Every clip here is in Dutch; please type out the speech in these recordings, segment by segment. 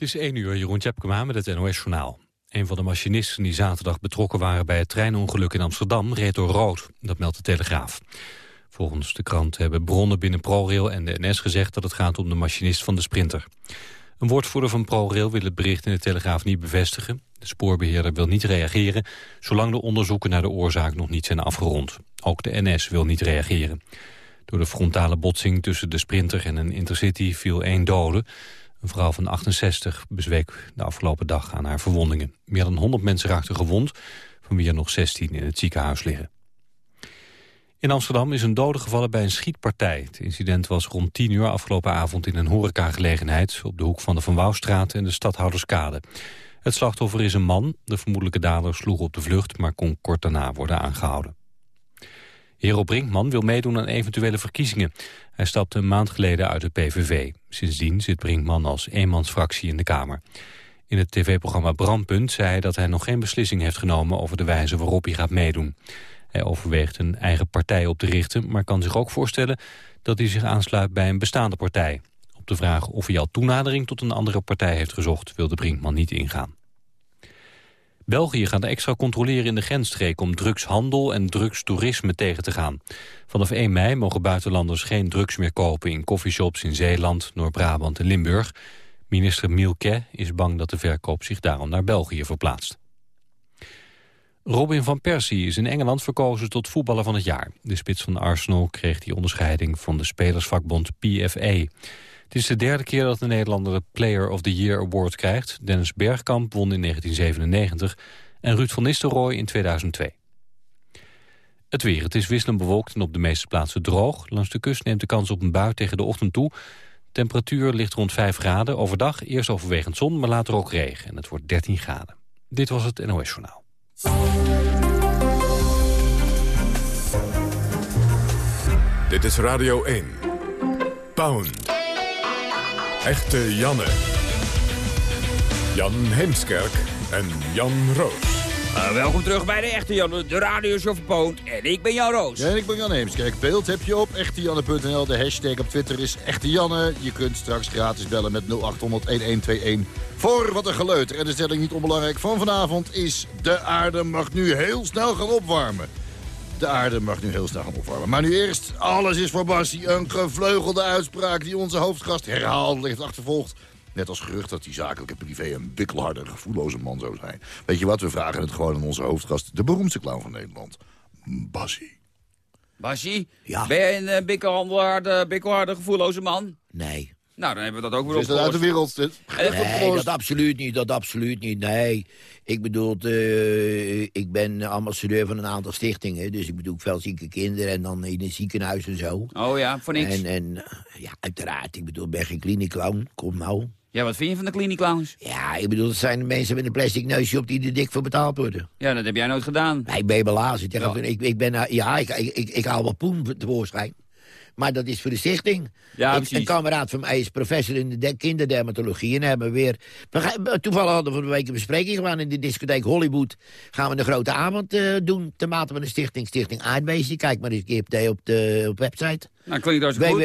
Het is 1 uur, Jeroen Tjepkema met het NOS-journaal. Een van de machinisten die zaterdag betrokken waren bij het treinongeluk in Amsterdam reed door rood. Dat meldt de Telegraaf. Volgens de krant hebben bronnen binnen ProRail en de NS gezegd dat het gaat om de machinist van de Sprinter. Een woordvoerder van ProRail wil het bericht in de Telegraaf niet bevestigen. De spoorbeheerder wil niet reageren, zolang de onderzoeken naar de oorzaak nog niet zijn afgerond. Ook de NS wil niet reageren. Door de frontale botsing tussen de Sprinter en een Intercity viel één dode. Een vrouw van 68 bezweek de afgelopen dag aan haar verwondingen. Meer dan 100 mensen raakten gewond, van wie er nog 16 in het ziekenhuis liggen. In Amsterdam is een dode gevallen bij een schietpartij. Het incident was rond 10 uur afgelopen avond in een horecagelegenheid... op de hoek van de Van Wouwstraat en de Stadhouderskade. Het slachtoffer is een man. De vermoedelijke dader sloeg op de vlucht... maar kon kort daarna worden aangehouden. Hero Brinkman wil meedoen aan eventuele verkiezingen. Hij stapte een maand geleden uit de PVV. Sindsdien zit Brinkman als eenmansfractie in de Kamer. In het tv-programma Brandpunt zei hij dat hij nog geen beslissing heeft genomen... over de wijze waarop hij gaat meedoen. Hij overweegt een eigen partij op te richten... maar kan zich ook voorstellen dat hij zich aansluit bij een bestaande partij. Op de vraag of hij al toenadering tot een andere partij heeft gezocht... wilde Brinkman niet ingaan. België gaat extra controleren in de grensstreek om drugshandel en drugstoerisme tegen te gaan. Vanaf 1 mei mogen buitenlanders geen drugs meer kopen in coffeeshops in Zeeland, Noord-Brabant en Limburg. Minister Milquet is bang dat de verkoop zich daarom naar België verplaatst. Robin van Persie is in Engeland verkozen tot voetballer van het jaar. De spits van Arsenal kreeg die onderscheiding van de spelersvakbond PFA. Het is de derde keer dat de Nederlander de Player of the Year Award krijgt. Dennis Bergkamp won in 1997 en Ruud van Nistelrooy in 2002. Het weer. Het is wisselend bewolkt en op de meeste plaatsen droog. Langs de kust neemt de kans op een bui tegen de ochtend toe. Temperatuur ligt rond 5 graden. Overdag eerst overwegend zon, maar later ook regen. En het wordt 13 graden. Dit was het NOS Journaal. Dit is Radio 1. Pound. Echte Janne. Jan Heemskerk en Jan Roos. Uh, welkom terug bij de Echte Janne, de radio van Poont. En ik ben Jan Roos. Ja, en ik ben Jan Heemskerk. Beeld heb je op echtejanne.nl. De hashtag op Twitter is Echte Janne. Je kunt straks gratis bellen met 0800-1121 voor wat een geleuter. En de stelling niet onbelangrijk van vanavond is... de aarde mag nu heel snel gaan opwarmen. De aarde mag nu heel snel gaan opwarmen. Maar nu eerst, alles is voor Bassie. Een gevleugelde uitspraak die onze hoofdgast herhaaldelijk achtervolgt. Net als gerucht dat hij zakelijk en privé een bikkelharde, gevoelloze man zou zijn. Weet je wat, we vragen het gewoon aan onze hoofdgast. De beroemdste clown van Nederland. Bassie. Bassie? Ja. Ben jij een uh, bikkelharde, bikkelharde, gevoelloze man? Nee. Nou, dan hebben we dat ook weer Is dat uit de wereld? Dit? Nee, dat absoluut niet, dat absoluut niet, nee. Ik bedoel, uh, ik ben ambassadeur van een aantal stichtingen. Dus ik bedoel, veel zieke kinderen en dan in een ziekenhuis en zo. Oh ja, voor niks? En, en ja, uiteraard, ik bedoel, ik ben geen kliniekclown, kom nou. Ja, wat vind je van de kliniekclowns? Ja, ik bedoel, dat zijn mensen met een plastic neusje op die er dik voor betaald worden. Ja, dat heb jij nooit gedaan. Nee, ik ben belazen. Ja. Ik, ik ben, ja, ik, ik, ik, ik haal wat poen tevoorschijn. Maar dat is voor de stichting. Ja, een, een kameraad van mij is professor in de de kinderdermatologie. En hebben we weer... We, toevallig hadden we van de week een bespreking gedaan in de discotheek Hollywood. Gaan we een grote avond uh, doen. Ten mate van de stichting, Stichting Aardbeestje. Kijk maar eens een keer op de, op de op website. Nou, klinkt goed.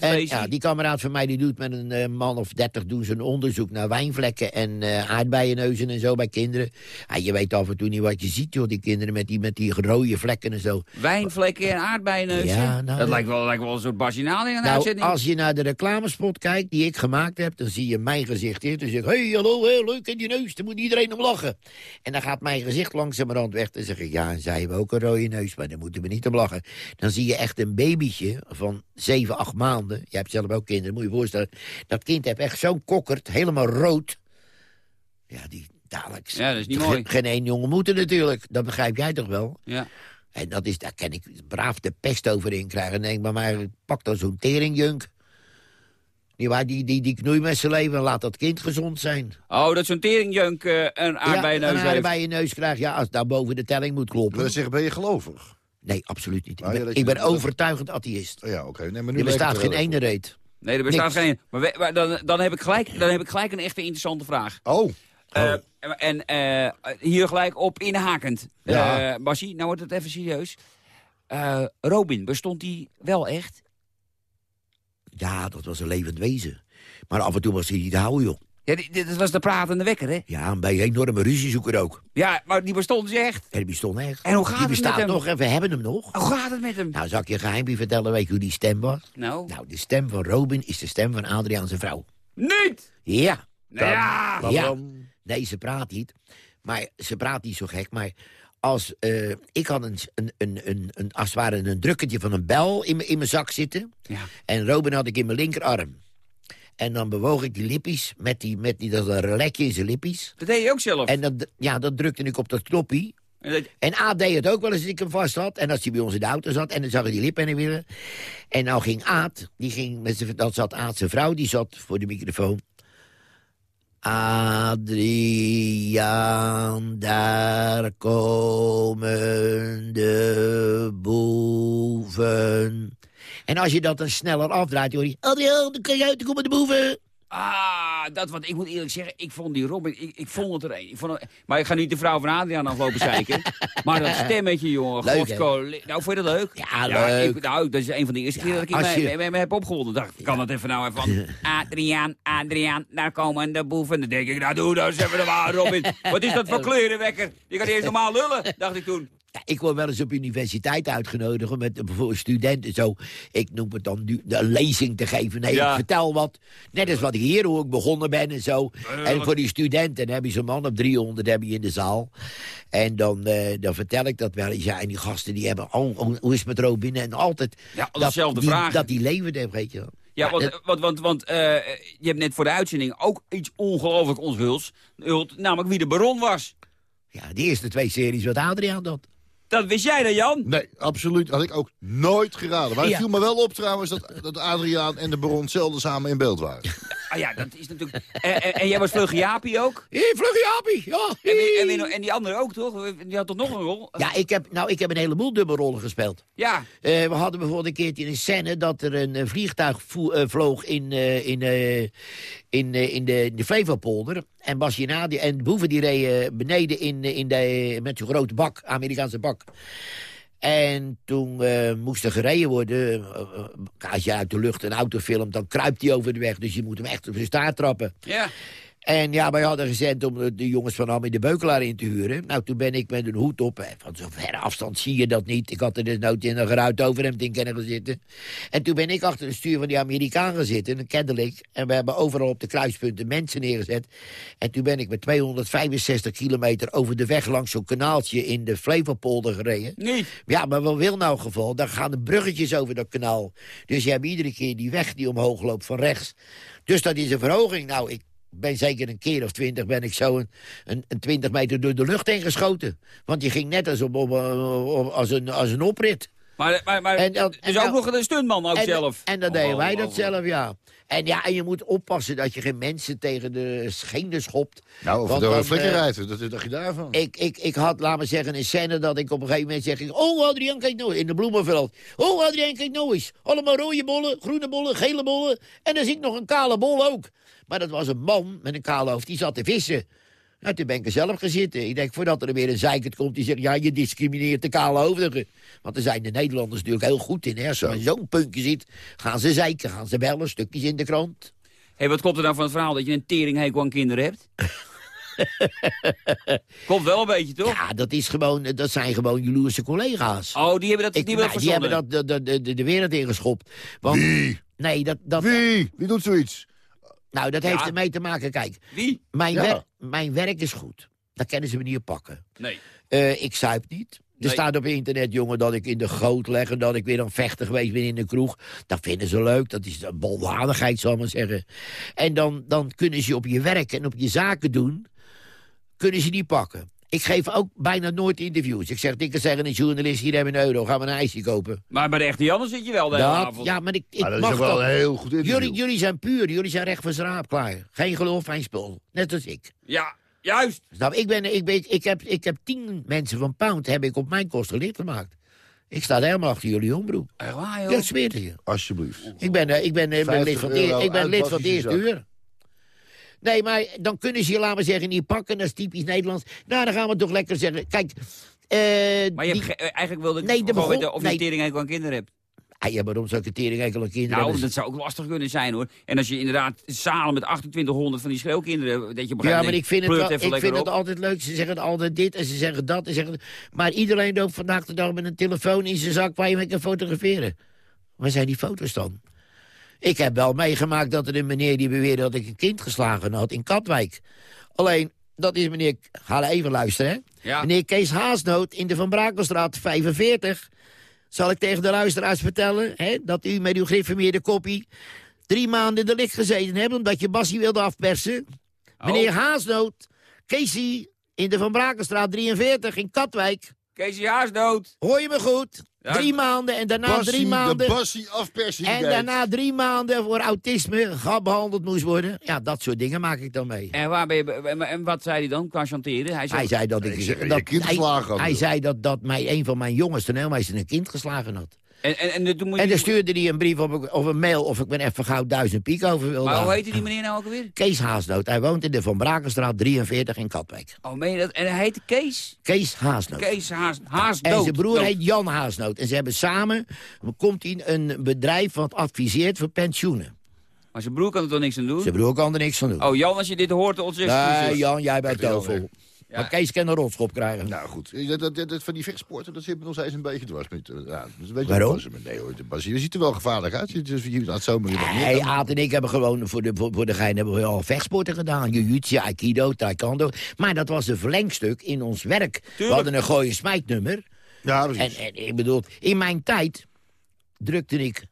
En ja, die kameraad van mij die doet met een uh, man of dertig doen ze een onderzoek naar wijnvlekken en uh, aardbeienneuzen en zo bij kinderen. Ja, je weet af en toe niet wat je ziet, joh, die kinderen met die, met die rode vlekken en zo. Wijnvlekken en aardbeienneuzen? Ja, nou, dat lijkt wel, lijkt wel een soort basinaal in een nou, uitzending. als je naar de reclamespot kijkt die ik gemaakt heb, dan zie je mijn gezicht eerst. Dan zeg ik, hey, hallo, heel leuk in die neus, daar moet iedereen om lachen. En dan gaat mijn gezicht langzamerhand weg. Dan zeg ik, ja, en zij hebben ook een rode neus, maar daar moeten we niet om lachen. Dan zie je echt een babytje van 7, 8 maanden. Je hebt zelf ook kinderen, moet je je voorstellen. Dat kind heeft echt zo'n kokkerd, helemaal rood. Ja, die dadelijk... Ja, dat is niet mooi. Geen één jongen moeten natuurlijk, dat begrijp jij toch wel? Ja. En dat is, daar kan ik braaf de pest over in krijgen. En denk maar, maar pak dan zo'n teringjunk. Die, die, die, die knoei met zijn leven en laat dat kind gezond zijn. Oh, dat zo'n teringjunk uh, een aardbeienneus ja, een aardbeienneus krijgt. Ja, als daar boven de telling moet kloppen. Wil je zeggen, ben je gelovig? Nee, absoluut niet. Ik ben, ik overtuigend atheïst. Ja, oké. Nee, maar nu Er bestaat geen ene reet. Nee, er bestaat Niks. geen... Maar, we- maar dan, dan, heb ik gelijk, dan heb ik gelijk een echte interessante vraag. Oh. Eh, en eh, hier gelijk op inhakend. Ja. Eh, Basie, nou wordt het even serieus. Eh, Robin, bestond die wel echt? Ja, dat was een levend wezen. Maar af en toe was hij niet te houden, joh. Ja, dit, was de pratende wekker, hè? Ja, een beetje enorme ruziezoeker ook. Ja, maar die bestond dus echt. En die bestond echt. En hoe gaat die het met bestaat hem? nog en we hebben hem nog. Hoe gaat het met hem? Nou, zal ik je een geheimpje vertellen, weet je hoe die stem was? Nou, Nou, de stem van Robin is de stem van Adriaan zijn vrouw. niet! Ja. Nou ja! Nee, ze praat niet. Maar ze praat niet zo gek. Maar als, eh, ik had een, een, een, een, een, als het ware een drukketje van een bel in, mijn- in mijn zak zitten. Ja. En Robin had ik in mijn linkerarm. En dan bewoog ik die lippies met die, met die dat een relekje in zijn lippies. Dat deed je ook zelf. En dat, ja, dat drukte ik op dat knoppie. En dat- En Aad deed het ook wel eens als ik hem vast had. En als hij bij ons in de auto zat. En dan zag hij die lippen en weer. En nou ging Aad, die ging met zijn, dat zat Aad zijn vrouw, die zat voor de microfoon. Adriaan, daar komen de boeven. En als je dat dan sneller afdraait, hoor je... Adriaan, dan kan je uit, dan komen de boeven. Ah, dat wat ik moet eerlijk zeggen, ik vond die Robin, ik, ik vond het er een. Ik vond het- maar ik ga niet de vrouw van Adriaan aflopen zeiken. maar dat stemmetje, jongen, Leuk. Nou, vond je dat leuk? Ja, leuk. Ik, nou, dat is een van de eerste keer dat ik je- me, me heb opgewonden. Dacht, ik kan dat even nou even van... Adriaan, Adriaan, daar komen de boeven. Dan denk ik, nou doe dat eens even normaal, Robin. Wat is dat voor kleurenwekker? Die gaat eerst normaal lullen, dacht ik toen. Ja, ik word wel eens op universiteit uitgenodigd om met voor studenten zo, ik noem het dan een lezing te geven. Nee, Ja. ik vertel wat. Net als wat ik hier, hoe ik begonnen ben en zo. En voor die studenten heb je zo'n man op 300 heb je in de zaal. En dan, eh, dan vertel ik dat wel eens. Ja, en die gasten die hebben, oh, oh, hoe is het met Robin? En altijd Ja, dat, dezelfde die, vragen. dat die leven heeft, weet je wel. Ja, want, want, want, want eh, je hebt net voor de uitzending ook iets ongelooflijk onthuld. Namelijk wie de baron was. ja, de eerste twee series wat Adriaan dat. Dat wist jij dan, Jan? Nee, absoluut. Had ik ook nooit geraden. Maar het Ja. viel me wel op trouwens dat, dat Adriaan en de baron zelden samen in beeld waren. Ah ja, dat is natuurlijk... en, en, en jij was Vlugge Jaapie ook? Hé, vlugge Jaapie, ja. En, en, en die andere ook, toch? Die had toch nog een rol? Ja, ik heb, nou, ik heb een heleboel dubbelrollen gespeeld. Ja. Eh, we hadden bijvoorbeeld een keertje een scène dat er een, eh, vliegtuig eh, vloog in, eh, in, eh, in, eh, in de, in de Flevopolder. En Nadia en de boeven die reden beneden in, eh, in de, met zo'n grote bak, Amerikaanse bak. En toen eh, moest er gereden worden. Eh, eh, als je uit de lucht een auto filmt, dan kruipt hij over de weg. Dus je moet hem echt op zijn staart trappen. Ja. En ja, wij hadden gezend om de- de jongens van Am in de Beukelaar in te huren. Nou, toen ben ik met een hoed op. Van zo'n verre afstand zie je dat niet. Ik had er dus nooit in een geruit overhemd in kunnen zitten. En toen ben ik achter het stuur van die Amerikaan gaan zitten, een Cadillac. En we hebben overal op de kruispunten mensen neergezet. En toen ben ik met 265 kilometer over de weg langs zo'n kanaaltje in de Flevopolder gereden. Niet. Ja, maar wat wil nou geval? Dan gaan de bruggetjes over dat kanaal. Dus je hebt iedere keer die weg die omhoog loopt van rechts. Dus dat is een verhoging. Nou, ik ben zeker een keer of twintig ben ik zo een, een, een 20 meter door de lucht heen geschoten. Want die ging net als, op, op, op- als, een, als een oprit. Maar, maar, maar En dan- dus en ook nog een stuntman ook en, zelf. En dan deden wij dat Ongelooflijk. zelf, ja. En ja, en je moet oppassen dat je geen mensen tegen de schenen schopt. Nou, of Want door een flikker eh, rijdt. Dat dacht je daarvan? Ik, ik, ik had, laat maar zeggen, een scène dat ik op een gegeven moment zeg... ik, Oh, Adriaan, kijk nou, in de bloemenveld. Oh, Adriaan, kijk nou eens. Allemaal rode bollen, groene bollen, gele bollen. En dan zie ik nog een kale bol ook. Maar dat was een man met een kale hoofd, die zat te vissen. Nou, toen ben ik er zelf gaan zitten. Ik denk, voordat er weer een zeikert komt die zegt... ja, je discrimineert de kale hoofdigen. Want daar zijn de Nederlanders natuurlijk heel goed in. Hè? Als zo'n puntje ziet, gaan ze zeiken, gaan ze bellen, stukjes in de krant. Hé, wat komt er nou van het verhaal dat je een teringhekel aan kinderen hebt? Komt wel een beetje, toch? Ja, dat, is gewoon, dat zijn gewoon jaloerse collega's. Oh, die hebben dat, Ik, die nou, hebben die hebben dat de, de, de, de wereld ingeschopt. Want, Wie? Nee, dat, dat, Wie? Wie doet zoiets? Nou, dat heeft ermee te maken. Kijk, Wie? mijn, Ja. wer- mijn werk is goed. Daar kennen ze me niet op pakken. Nee. Eh, ik zuip niet. Er Nee. staat op internet, jongen, dat ik in de goot leg... en dat ik weer aan vechten geweest ben in de kroeg. Dat vinden ze leuk. Dat is een baldadigheid, zal ik maar zeggen. En dan, dan kunnen ze op je werk en op je zaken doen... kunnen ze niet pakken. Ik geef ook bijna nooit interviews. Ik zeg, ik kan zeggen, een journalist, hier hebben we een euro. Gaan we een ijsje kopen. Maar bij de echte Janne zit je wel de hele Dat, avond. ja, maar ik, ik Maar dat is ook wel dat. een heel goed interview. Jullie, jullie zijn puur, jullie zijn recht voor z'n raap klaar. Geen geloof, geen spul. Net als ik. Ja, juist. Snap, ik, ben, ik, ben, ik, heb, ik heb tien mensen van Pound heb ik op mijn kosten lid gemaakt. Ik sta helemaal achter jullie ombroek. Echt waar, Ja, joh. ik zweer je. Alsjeblieft. Ik ben, eh, ik ben, eh, ik ben 50 lid van euro ik ben lid van Basische eerste uur. Nee, maar dan kunnen ze je, laten we zeggen, niet pakken. Dat is typisch Nederlands. Nou, dan gaan we toch lekker zeggen. Kijk, eh, Maar je die- hebt ge- eigenlijk wilde ik Nee, de gewoon begon- weten of je nee. teringhekel aan kinderen hebt. Ah, ja, waarom zou ik een teringekkele kinderen Nou, dat zou ook lastig kunnen zijn, hoor. En als je inderdaad zalen met 2800 van die schreeuwkinderen... Dat je Ja, maar ik vind, het, wel, ik vind het altijd leuk. Ze zeggen altijd dit en ze zeggen dat. En ze zeggen... Maar iedereen loopt vandaag de dag met een telefoon in zijn zak... waar je mee kan fotograferen. Waar zijn die foto's dan? Ik heb wel meegemaakt dat er een meneer die beweerde... dat ik een kind geslagen had in Katwijk. Alleen, dat is meneer... Ga even luisteren, hè. Ja. Meneer Kees Haasnoot in de Van Brakelstraat 45. Zal ik tegen de luisteraars vertellen... Hè, dat u met uw gereformeerde koppie... drie maanden in de licht gezeten hebt... omdat je Bassie wilde afpersen... Oh. Meneer Haasnoot, Casey in de Van Brakenstraat 43 in Katwijk. Kees Jaars dood. Hoor je me goed? Drie maanden en daarna Bassie, drie maanden. de Bassie afpersing. En daarna drie maanden voor autisme behandeld moest worden. Ja, dat soort dingen maak ik dan mee. En, waar ben je, en- wat zei hij dan qua chanteren? Hij zei, Hij zei dat ik... Dat, kind hij, geslagen had. hij zei dat, dat mij een van mijn jongens toneelmeester een kind geslagen had. En, en, en, toen moet En dan stuurde hij een brief of, ik- of een mail of ik me even gauw duizend piek over wilde Maar hoe heette die meneer nou ook alweer? Kees Haasnoot. Hij woont in de Van Brakenstraat 43 in Katwijk. Oh, meen je dat? En hij heette Kees? Kees Haasnoot. Kees Haas, Haas En zijn broer Dood. heet Jan Haasnoot. En ze hebben samen, komt hij een bedrijf wat adviseert voor pensioenen. Maar zijn broer kan er toch niks aan doen? Zijn broer kan er niks van doen. Oh, Jan, als je dit hoort, ons nee, excuses. Jan, jij bent tovel. Ja. Maar Kees kan een rotschop krijgen. Nou goed, dat, dat, dat, dat van die vechtsporten, dat zit me nog steeds een beetje dwars. Met, eh, ja, dat is een beetje Waarom? Nee hoor, je ziet er wel gevaarlijk uit. Je, je, zomaar dat Nee, niet. Aad en ik hebben gewoon voor de, voor, voor de gein hebben we al vechtsporten gedaan. Jiu-jitsu, aikido, taekwondo. Maar dat was een verlengstuk in ons werk. We hadden een gooien smijtnummer. Ja, En, precies. en ik bedoel, in mijn tijd drukte ik...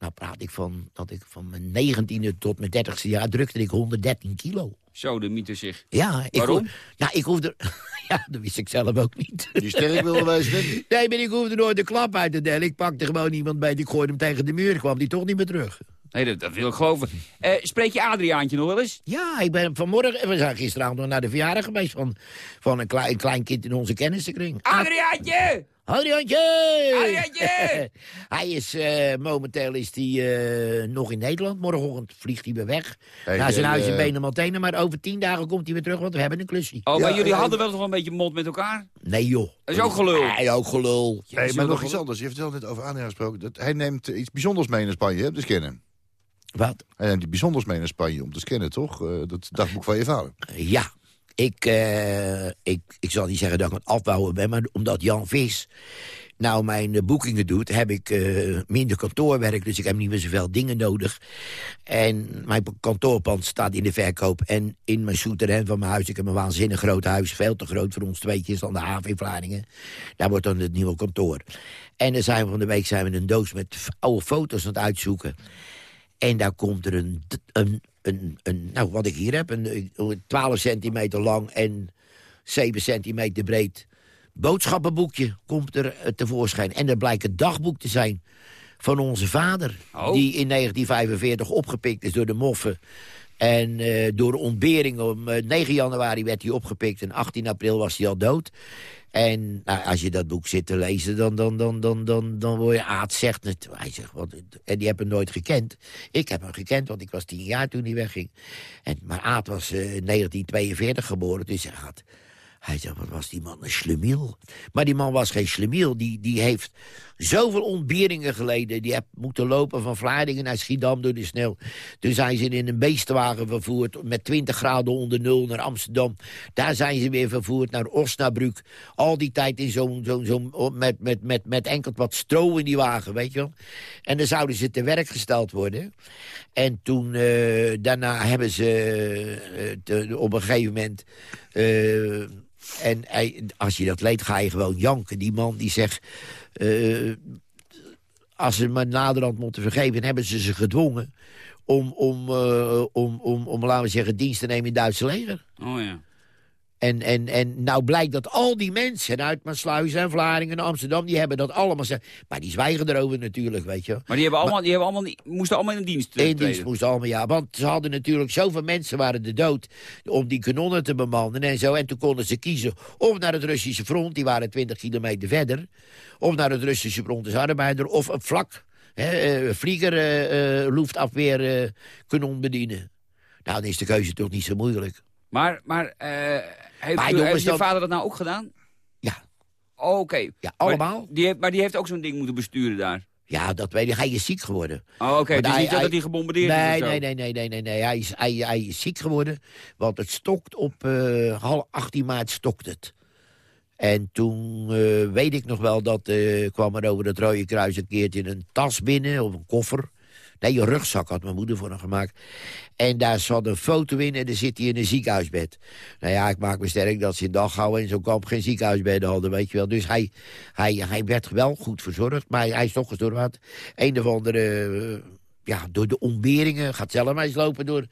Nou praat ik van, dat ik van mijn negentiende tot mijn dertigste jaar... drukte ik 113 kilo. Zo, de mythe zich. Ja, ik Waarom? hoef- ja, ik hoefde... Ja, dat wist ik zelf ook niet. Die sterk wilde hè? Nee, maar ik hoefde nooit de klap uit te delen. Ik pakte gewoon iemand bij, ik gooide hem tegen de muur. kwam die toch niet meer terug. Nee, dat, dat wil ik geloven. Eh, spreek je Adriaantje nog wel eens? Ja, ik ben vanmorgen... We zijn gisteravond nog naar de verjaardag geweest van, van een, klein, een klein kind in onze kennissenkring. Adriaantje! Adriaantje! Adriaantje! hij is, eh, momenteel is hij eh, nog in Nederland. Morgenochtend vliegt hij weer weg. Hey, naar zijn eh, huis in eh, Benemaltene. Maar over tien dagen komt hij weer terug, want we hebben een klusje. Oh, maar jullie hadden wel toch een beetje mond met elkaar? Nee, joh. Dat is ook gelul. Nee, ook gelul. Ja, is maar wel nog iets anders. Je vertelde net over Adriaan gesproken. Dat hij neemt iets bijzonders mee naar Spanje, hè, te scannen. Wat? Hij neemt iets bijzonders mee naar Spanje om te scannen, toch? Eh, dat dagboek van je vader. Ja, ik, eh, ik, ik zal niet zeggen dat ik een afbouwer ben... maar omdat Jan Vis nou mijn eh, boekingen doet... heb ik eh, minder kantoorwerk, dus ik heb niet meer zoveel dingen nodig. En mijn kantoorpand staat in de verkoop. En in mijn souterrain van mijn huis... ik heb een waanzinnig groot huis, veel te groot voor ons tweetjes... aan de haven in Vlaardingen. Daar wordt dan het nieuwe kantoor. En dan zijn we van de week zijn we een doos met oude foto's aan het uitzoeken... En daar komt er een, een, een, een nou wat ik hier heb, een, een 12 centimeter lang en 7 centimeter breed boodschappenboekje komt er eh, tevoorschijn. En dat blijkt het dagboek te zijn van onze vader. Oh. Die in 1945 opgepikt is door de moffen. En eh, door ontbering om eh, 9 januari werd hij opgepikt en 18 april was hij al dood. En nou, als je dat boek zit te lezen, dan, dan, dan, dan, dan, dan word je... Aad zegt het. Hij zegt, wat, en die heb hem nooit gekend. Ik heb hem gekend, want ik was tien jaar toen hij wegging. En, maar Aad was eh, in 1942 geboren, dus hij gaat... Hij zegt, wat was die man een slemiel. Maar die man was geen slemiel. Die, die heeft zoveel ontberingen geleden. Die heeft moeten lopen van Vlaardingen naar Schiedam door de sneeuw. Toen zijn ze in een beestenwagen vervoerd... met 20 graden onder nul naar Amsterdam. Daar zijn ze weer vervoerd naar Osnabrück. Al die tijd in zo'n... zo'n zo'n met, met, met, met enkel wat stro in die wagen, weet je wel. En dan zouden ze te werk gesteld worden. En toen, eh, daarna hebben ze eh, te- op een gegeven moment... eh, en als je dat leed, ga je gewoon janken. Die man die zegt... eh, als ze me naderhand moeten vergeven... hebben ze ze gedwongen om, om, eh, om, om, om, laten we zeggen, dienst te nemen in het Duitse leger. Oh ja. En, en, en nou blijkt dat al die mensen uit Maasluis en Vlaardingen en Amsterdam... die hebben dat allemaal gezegd. Maar die zwijgen erover natuurlijk, weet je. Maar die, hebben allemaal, die hebben allemaal, moesten allemaal in dienst eh, Eén dienst treden. moest allemaal, ja. Want ze hadden natuurlijk zoveel mensen waren de dood... om die kanonnen te bemannen en zo. En toen konden ze kiezen of naar het Russische front... die waren 20 kilometer verder... of naar het Russische front als arbeider... of een vlak hè, eh, vlieger luchtafweer eh, kanon bedienen. Nou, dan is de keuze toch niet zo moeilijk. Maar, maar, heeft, Maar u- jongens, heeft je dat- vader dat nou ook gedaan? Ja, Oh, Oké. ja allemaal. Maar die, heeft, maar die heeft ook zo'n ding moeten besturen daar. Ja, dat weet ik. Hij is ziek geworden. Oh, oké. Want Het is hij- niet hij- dat hij gebombardeerd is Nee, zo? nee, nee, nee, nee, nee, nee. Hij, is, hij, hij is ziek geworden, want het stokt op eh half 18 maart stokt het. En toen eh, weet ik nog wel dat eh, kwam er over het Rode Kruis een keertje een tas binnen, of een koffer. Nee, een rugzak had mijn moeder voor hem gemaakt. En daar zat een foto in en dan zit hij in een ziekenhuisbed. Nou ja, ik maak me sterk dat ze in Dachau en zo'n kamp geen ziekenhuisbedden hadden, weet je wel. Dus hij, hij, hij werd wel goed verzorgd, maar hij is toch gestorven. het Een of andere... eh, ja, door de ontberingen. Gaat zelf maar eens lopen door,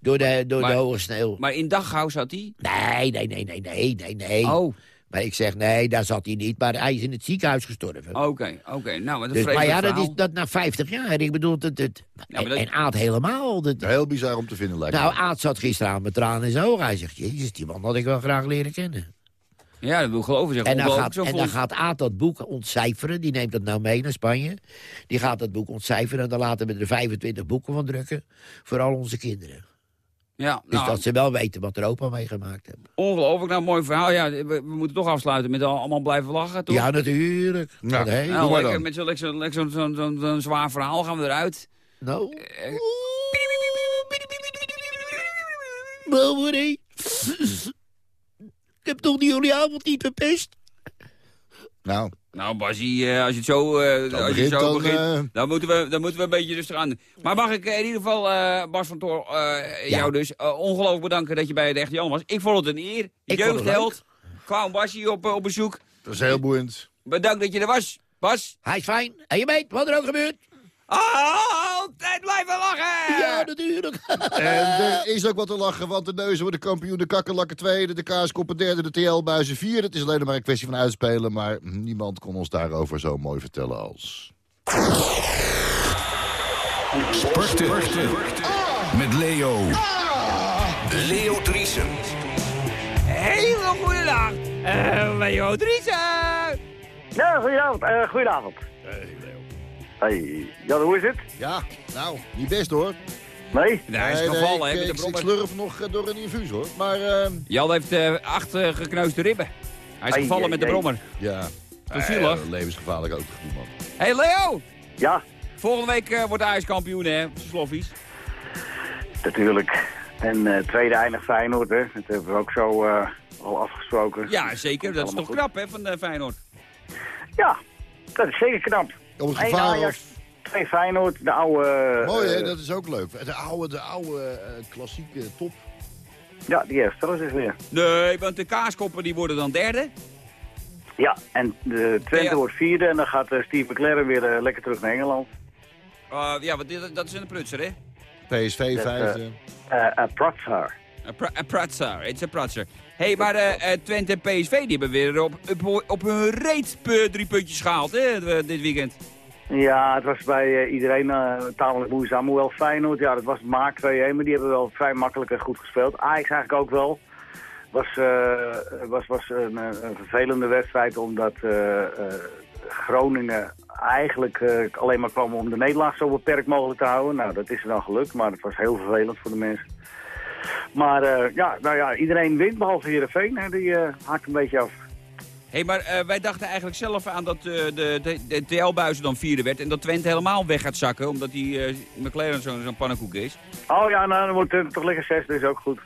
door, de, door Maar- de hoge sneeuw. Maar in Dachau zat hij? Nee, nee, nee, nee, nee, nee, nee. Oh, Maar ik zeg, nee, daar zat hij niet. Maar hij is in het ziekenhuis gestorven. oké, oké. Nou, dus, maar vreselijk ja, dat is dat na 50 jaar. Ik bedoel, het, het, Ja, maar dat- en Aad helemaal. Dat, Heel bizar om te vinden, lijkt nou. Aad zat gisteravond met tranen in zijn ogen. Hij zegt, jezus, die man had ik wel graag leren kennen. Ja, dat wil ik geloven. Zeg. En dan, gaat, en dan gaat Aad dat boek ontcijferen. Die neemt dat nou mee naar Spanje. Die gaat dat boek ontcijferen. En dan laten we er 25 boeken van drukken. Voor al onze kinderen. Ja, Dus nou, dat ze wel weten wat er opa meegemaakt hebben. ongelooflijk. Nou, mooi verhaal. Ja, we, we moeten toch afsluiten met al- allemaal blijven lachen, toch? Ja, natuurlijk. Ja. Nou, doe maar lekker, dan. met zo'n zo'n zo'n- zo'n zwaar verhaal gaan we eruit. Nou. Eh, Nou. Ik heb toch die jullie avond niet verpest? Nou, Nou, Basie, eh, als je het zo, eh, als je begint, zo dan, begint, eh, dan, moeten we, dan moeten we een beetje rustig aan. Maar mag ik in ieder geval, eh, Bas van Toor, eh, jou dus ongelooflijk bedanken dat je bij de Echte Jan was. Ik vond het een eer. Ik Jeugdheld. Clown Basie op, op bezoek. dat is heel boeiend. Bedankt dat je er was, Bas. Hij is fijn. En je weet wat er ook gebeurt. Altijd blijven lachen! Ja, natuurlijk. En er is ook wat te lachen, want de neuzen worden kampioen. De kakkerlakken tweede, de kaaskoppen derde, de TL-buizen vierde. Het is alleen maar een kwestie van uitspelen, maar niemand kon ons daarover zo mooi vertellen als... Sporten. Met Leo. Leo Driesen. Hele goede dag, uh, Leo Driessen! Ja, goedenavond. eh goedenavond. Hey, Jan, hoe is het? Ja, nou, niet best hoor. Nee? Nee, hij is Nee, nee, gevallen, hè, ik, met de ik, ik brommer. slurf nog eh, door een infuus hoor. Maar eh, Jan heeft eh, acht eh, gekneusde ribben. Hij is gevallen met de brommer. ja, eh, levensgevaarlijk ook te man. hey Leo! Ja, Volgende week eh, wordt Ajax kampioen, hè? Sloffies. natuurlijk. En eh tweede eindigt Feyenoord, hè. Dat hebben we ook zo eh, al afgesproken. Ja, zeker. Dat is toch knap, hè, van de Feyenoord. Ja, dat is zeker knap. Op het gevaar Ajax, of... twee Feyenoord, de oude... Mooi hè, eh, dat is ook leuk. De oude, de oude eh, klassieke top. Ja, die herstellen zich weer. Nee, want de kaaskoppen die worden dan derde. Ja, en de Twente Ja. wordt vierde en dan gaat eh, Steve McLaren weer lekker terug naar Engeland. Uh, ja, want dit, dat is een prutser, hè? PSV Dat, vijfde. Eh uh, Pratsar. Een pra- een pratser, het is een pratser. Hé, hey, maar eh, eh, Twente en PSV die hebben weer op, op, hun reet drie puntjes gehaald, hè, eh, dit weekend. Ja, het was bij iedereen eh, tamelijk moeizaam. Hoewel Feyenoord, ja, dat was maak 2-1, maar die hebben wel vrij makkelijk en goed gespeeld. Ajax eigenlijk ook wel. Was, was, was een, vervelende wedstrijd, omdat Groningen eigenlijk alleen maar kwam om de nederlaag zo beperkt mogelijk te houden. Nou, dat is er dan gelukt, maar het was heel vervelend voor de mensen. Maar eh, ja, nou ja, iedereen wint, behalve Heerenveen. Hè, die eh haakt een beetje af. Hé, hey, maar eh, wij dachten eigenlijk zelf aan dat de, de, de TL-buizen dan vierde werd... en dat Twente helemaal weg gaat zakken, omdat die McLaren zo'n pannenkoek is. Oh ja, nou, dan wordt het toch lekker zes, dus ook goed.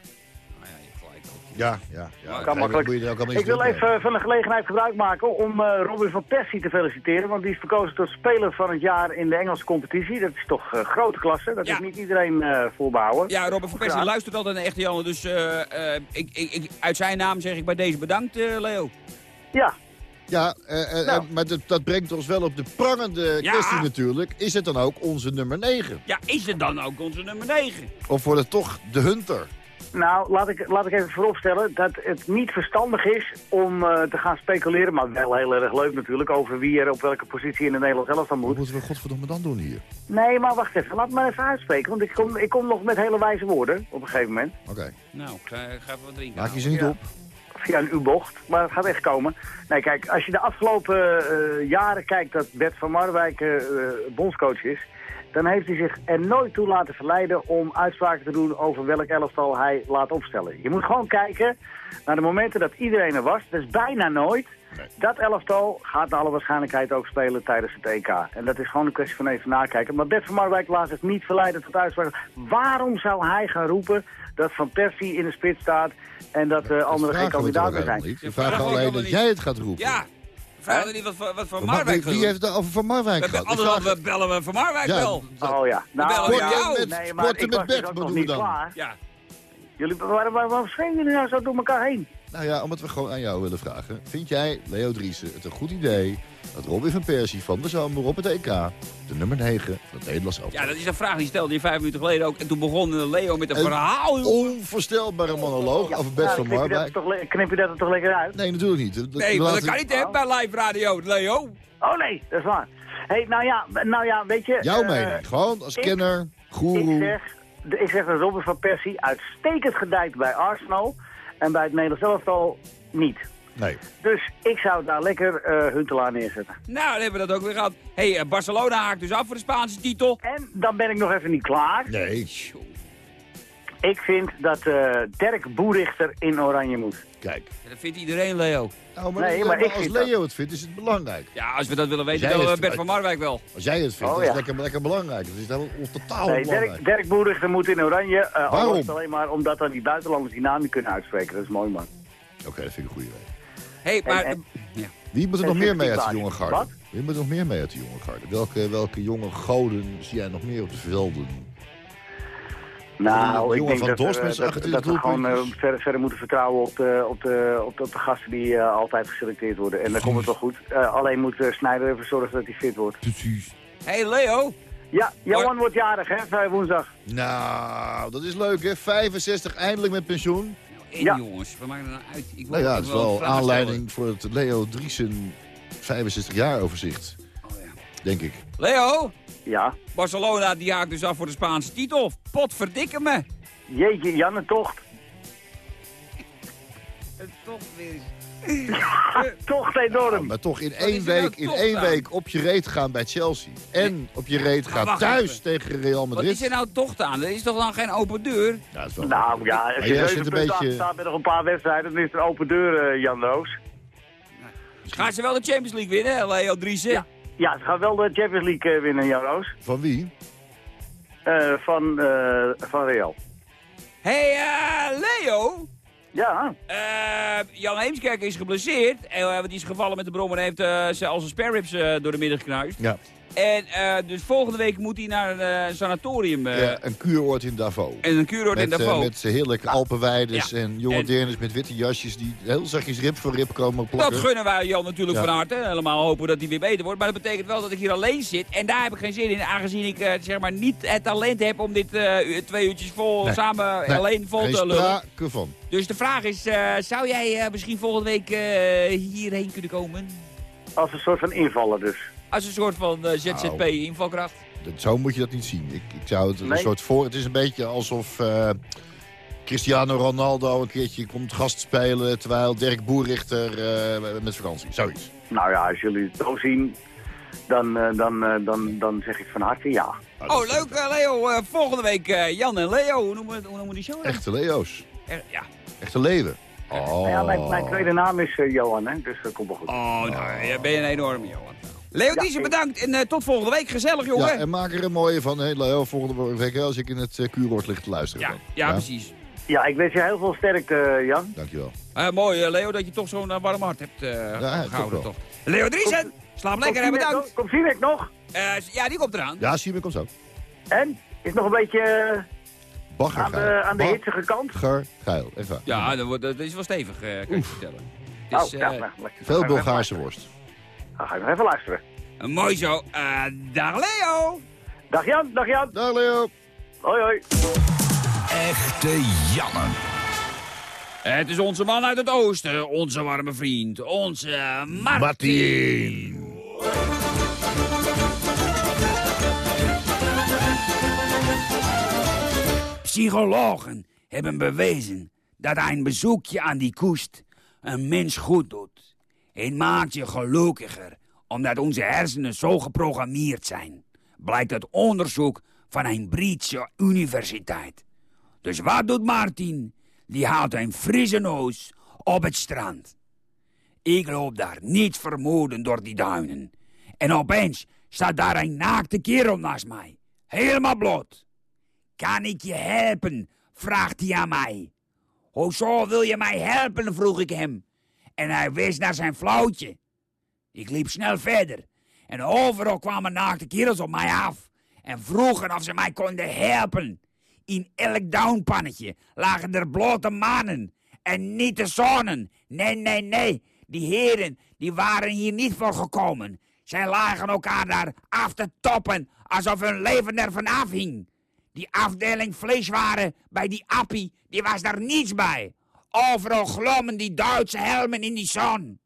Ja, ja. ja. Kan makkelijk. Moet je ook allemaal Ik wil even van de gelegenheid gebruik maken om eh, Robin van Persie te feliciteren. Want die is verkozen tot speler van het jaar in de Engelse competitie. Dat is toch eh, grote klasse. Dat Ja. is niet iedereen eh voorbehouden. Ja, Robin van Persie luistert altijd naar Echte Janne, dus eh, eh, ik, ik, ik, uit zijn naam zeg ik bij deze bedankt, eh, Leo. Ja, Ja, eh, eh, Nou. maar dat, dat brengt ons wel op de prangende Ja. kwestie natuurlijk. Is het dan ook onze nummer 9? Ja, is het dan ook onze nummer 9? Of wordt het toch de Hunter? Nou laat ik, laat ik even vooropstellen dat het niet verstandig is om eh, te gaan speculeren. Maar wel heel erg leuk natuurlijk over wie er op welke positie in de Nederlands elftal Wat moet. moeten we godverdomme dan doen hier? Nee, maar wacht even. Laat me even uitspreken. Want ik kom, ik kom nog met hele wijze woorden op een gegeven moment. Oké, Nou, ik ga, ga even wat drinken. maak je ze niet Ja. op. via een U-bocht, maar het gaat echt komen. Nee, kijk, als je de afgelopen eh, jaren kijkt dat Bert van Marwijk eh, bondscoach is... dan heeft hij zich er nooit toe laten verleiden om uitspraken te doen over welk elftal hij laat opstellen. Je moet gewoon kijken naar de momenten dat iedereen er was. Dat is bijna nooit. Dat elftal gaat naar alle waarschijnlijkheid ook spelen tijdens het EK. En dat is gewoon een kwestie van even nakijken. Maar Bert van Marwijk laat zich niet verleiden tot uitspraak. Waarom zou hij gaan roepen dat Van Persie in de spits staat en dat de anderen geen kandidaten zijn? niet. We vragen vragen ook alleen dat jij het gaat roepen. Ja, vraag er niet wat, voor- wat Maar Marwijk wie wil heeft het over Van Marwijk We gehad? Anders vraag- we bellen we van Marwijk Ja, wel. Oh ja. Nou, bellen ja, jou. met- nee, maar sporten ik met was dus Bert ook bedoel nog je niet dan? klaar. Ja. Jullie, waarom, waarom schreeuwen jullie nou zo door elkaar heen? Nou ja, omdat we gewoon aan jou willen vragen. Vind jij, Leo Driessen, het een goed idee dat Robin van Persie van de zomer op het EK, de nummer 9 van het Nederlands ja, elftal... dat is een vraag die stelde je vijf minuten geleden ook. En toen begon eh, Leo met een Een verhaal. onvoorstelbare monoloog over Bert Ja, van knip, je dat Marwijk? knip je dat er toch lekker uit? Nee, natuurlijk niet. Dat- Nee, we maar dat kan niet hè, bij live radio, Leo. Oh nee, dat is waar. hey, nou ja, nou ja, weet je... Jouw eh, mening, gewoon als ik- kenner, Ik goeroe. zeg, ik zeg dat Robin van Persie uitstekend gedijt bij Arsenal en bij het Nederlands elftal niet. Nee. Dus ik zou daar lekker eh Huntelaar neerzetten. Nou, dan hebben we dat ook weer gehad. hey, eh, Barcelona haakt dus af voor de Spaanse titel. En dan ben ik nog even niet klaar. Nee, Ik vind dat eh Dirk Boerichter in Oranje moet. kijk. Ja, dat vindt iedereen, Leo. Nou, maar, Nee, dat- maar ik als Leo het vindt, is het belangrijk. Ja, als we dat willen weten, we het- Bert van Marwijk wel. Als jij het vindt, Oh, dat is lekker, lekker belangrijk. Dat is helemaal totaal Nee, belangrijk. Dirk, Dirk Boerichter moet in Oranje. eh Waarom? alleen maar omdat dan die buitenlanders die naam niet kunnen uitspreken. Dat is mooi, man. Oké, dat vind ik een goede idee. hey, maar... en- ja. Wie moet er nog meer mee uit de 16 jonge garde? Wat? Wie moet er nog meer mee uit de jonge garde? Welke, welke jonge goden zie jij nog meer op de velden? Nou, ik denk van dat, we- dat, 28 dat we gewoon eh, verder, verder moeten vertrouwen op de, op de, op de, op de gasten die eh, altijd geselecteerd worden. En dan komt het wel goed. Eh, alleen moet Snijder even zorgen dat hij fit wordt. Precies. hey, Leo. Ja, Johan wordt jarig, hè, vrij woensdag. Nou, dat is leuk hè. 65, eindelijk met pensioen. Hey, Ja. jongens, we maken er nou uit. Ik wil, Nou ja, het is wel aanleiding voor het Leo Driesen 65 jaar overzicht. Denk ik. Leo, Ja. Barcelona die haakt dus af voor de Spaanse titel. Pot verdikken me. Jeetje, Janne Tocht. Toch weer Tocht enorm. Maar toch in één nou week, in één aan? week op je reet gaan bij Chelsea. En op je reet gaan thuis even. tegen Real Wat Madrid. is er nou toch aan? Er is toch dan geen open deur? Ja, dat is wel Nou ja, als Maar je zit een beetje- staat met nog een paar wedstrijden, dan is er open deur, eh, Jan Roos. Gaan ze wel de Champions League winnen, Leo Driessen? Ja. Ja, ze gaan wel de Champions League eh, winnen, Jan Roos. Van wie? Eh, van, eh, van Real. hey, Leo. Ja, Eh, Jan Heemskerk is geblesseerd. En, want die is gevallen met de brom en heeft eh, ze al zijn spare ribs eh, door de midden gekruist. Ja. En eh, dus volgende week moet hij naar een eh, sanatorium. eh, Ja, een kuuroord in Davos. En een kuuroord in Met, eh, Davos. met heerlijke Alpenweides Ja. en jonge deerners met witte jasjes die heel zachtjes rib voor rib komen Dat plakken. gunnen wij Jan natuurlijk Ja. van harte. Helemaal hopen dat hij weer beter wordt. Maar dat betekent wel dat ik hier alleen zit. En daar heb ik geen zin in. Aangezien ik eh, zeg maar niet het talent heb om dit eh, twee uurtjes vol Nee. samen Nee, alleen vol Geen te lullen. sprake van. Dus de vraag is, eh, zou jij eh, misschien volgende week eh, hierheen kunnen komen? als een soort van invaller dus. Als een soort van eh, ZZP Nou. zo moet je dat niet zien. Ik, ik zou het een soort voor... Het is een beetje alsof eh, Cristiano Ronaldo een keertje komt gastspelen... terwijl Dirk Boerrichter eh, met vakantie. Zoiets. Nou ja, als jullie het zo zien, dan, eh, dan, eh, dan, dan zeg ik van harte ja. Dat Oh, leuk eh, Leo. Eh, volgende week eh, Jan en Leo. Hoe noemen, we- hoe noemen die show? dan? Echte Leo's. Er- ja. Echte leeuwen. Oh. Ja mijn, mijn tweede naam is eh, Johan, hè, dus dat komt wel goed. Oh, nou, jij ben je een enorme Johan. Leo Diesel, ik- bedankt. En eh, tot volgende week. Gezellig, jongen. Ja, en maak er een mooie van. Hey Leo, volgende week als ik in het uh, kuuroord lig te luisteren. Ja, ja, precies. Ja, ik wens je heel veel sterkte, eh, Jan. Dankjewel. Eh, mooi, Leo, dat je toch zo'n warm hart hebt eh toch gehouden. wel. Toch. Leo Driesen, slaap lekker en Komt Siemek bedankt. nog? Komt Siemek nog? Eh, ja, die komt eraan. Ja, Simon komt zo. En? Is nog een beetje Bagger aan de, aan de hitsige kant? Geil. Echt waar. Ja, dat, wordt, dat is wel stevig, eh, kan ik je vertellen. Het is oh, ja, eh, nou. Veel ik even Bulgaarse worst. Dan ga ik nog even luisteren. mooi zo. Eh, dag Leo. Dag Jan, dag Jan. Dag Leo. Hoi, hoi. Echte Janne. Het is onze man uit het oosten, onze warme vriend, onze Martin. Psychologen hebben bewezen dat een bezoekje aan die koest een mens goed doet. Het maakt je gelukkiger, omdat onze hersenen zo geprogrammeerd zijn. Blijkt uit onderzoek van een Britse universiteit. Dus wat doet Martin? Die houdt een frisse neus op het strand. Ik loop daar niet vermoeden door die duinen. En opeens staat daar een naakte kerel naast mij. Helemaal bloot. Kan ik je helpen? vraagt hij aan mij. Hoezo wil je mij helpen? vroeg ik hem. En hij wees naar zijn flauwtje. Ik liep snel verder. En overal kwamen naakte kerels op mij af. En vroegen of ze mij konden helpen. In elk downpannetje lagen er blote mannen. En niet de zonnen. Nee, nee, nee. Die heren die waren hier niet voor gekomen. Zij lagen elkaar daar af te toppen alsof hun leven ervan afhing. Die afdeling vleeswaren bij die appie, die was daar niets bij. Overal glommen die Duitse helmen in die zon.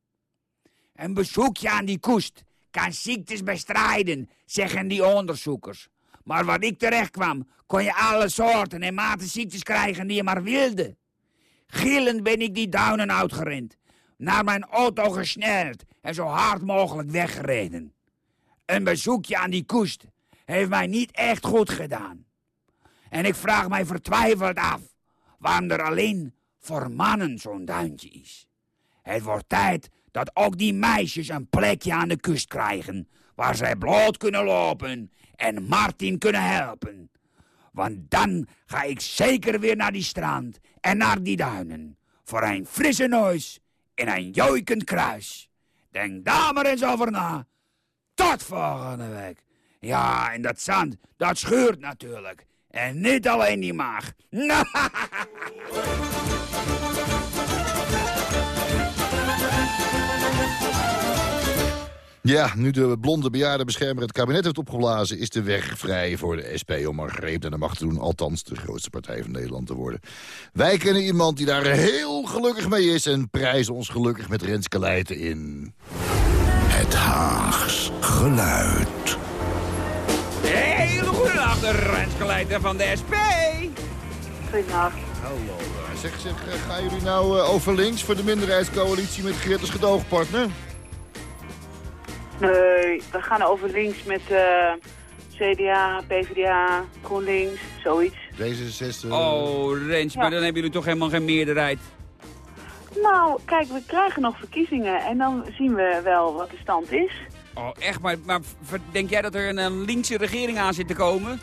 Een bezoekje aan die koest kan ziektes bestrijden, zeggen die onderzoekers. Maar waar ik terecht kwam, kon je alle soorten en maten ziektes krijgen die je maar wilde. Gillend ben ik die duinen uitgerend, naar mijn auto gesneld en zo hard mogelijk weggereden. Een bezoekje aan die koest heeft mij niet echt goed gedaan. En ik vraag mij vertwijfeld af waarom er alleen voor mannen zo'n duintje is. Het wordt tijd dat ook die meisjes een plekje aan de kust krijgen... waar zij bloot kunnen lopen en Martin kunnen helpen. Want dan ga ik zeker weer naar die strand en naar die duinen... voor een frisse neus en een joikend kruis. Denk daar maar eens over na. Tot volgende week. Ja, en dat zand, dat scheurt natuurlijk. En niet alleen die maag. Ja, nu de blonde bejaardenbeschermer het kabinet heeft opgeblazen... is de weg vrij voor de SP om een greep naar de macht te doen. Althans, de grootste partij van Nederland te worden. Wij kennen iemand die daar heel gelukkig mee is... en prijzen ons gelukkig met Renske Leijten in... Het Haags geluid. De Renskeleiter van de SP. Goedenacht. Hallo. eh, Zeg, zeg, eh, gaan jullie nou eh, over links voor de minderheidscoalitie met Geert als gedoogpartner? Nee, we gaan over links met eh, CDA, PvdA, GroenLinks, zoiets. D66. Oh, Rens, maar dan hebben jullie toch helemaal geen meerderheid. Nou, kijk, we krijgen nog verkiezingen en dan zien we wel wat de stand is. Oh, echt, maar, maar denk jij dat er een, een linkse regering aan zit te komen?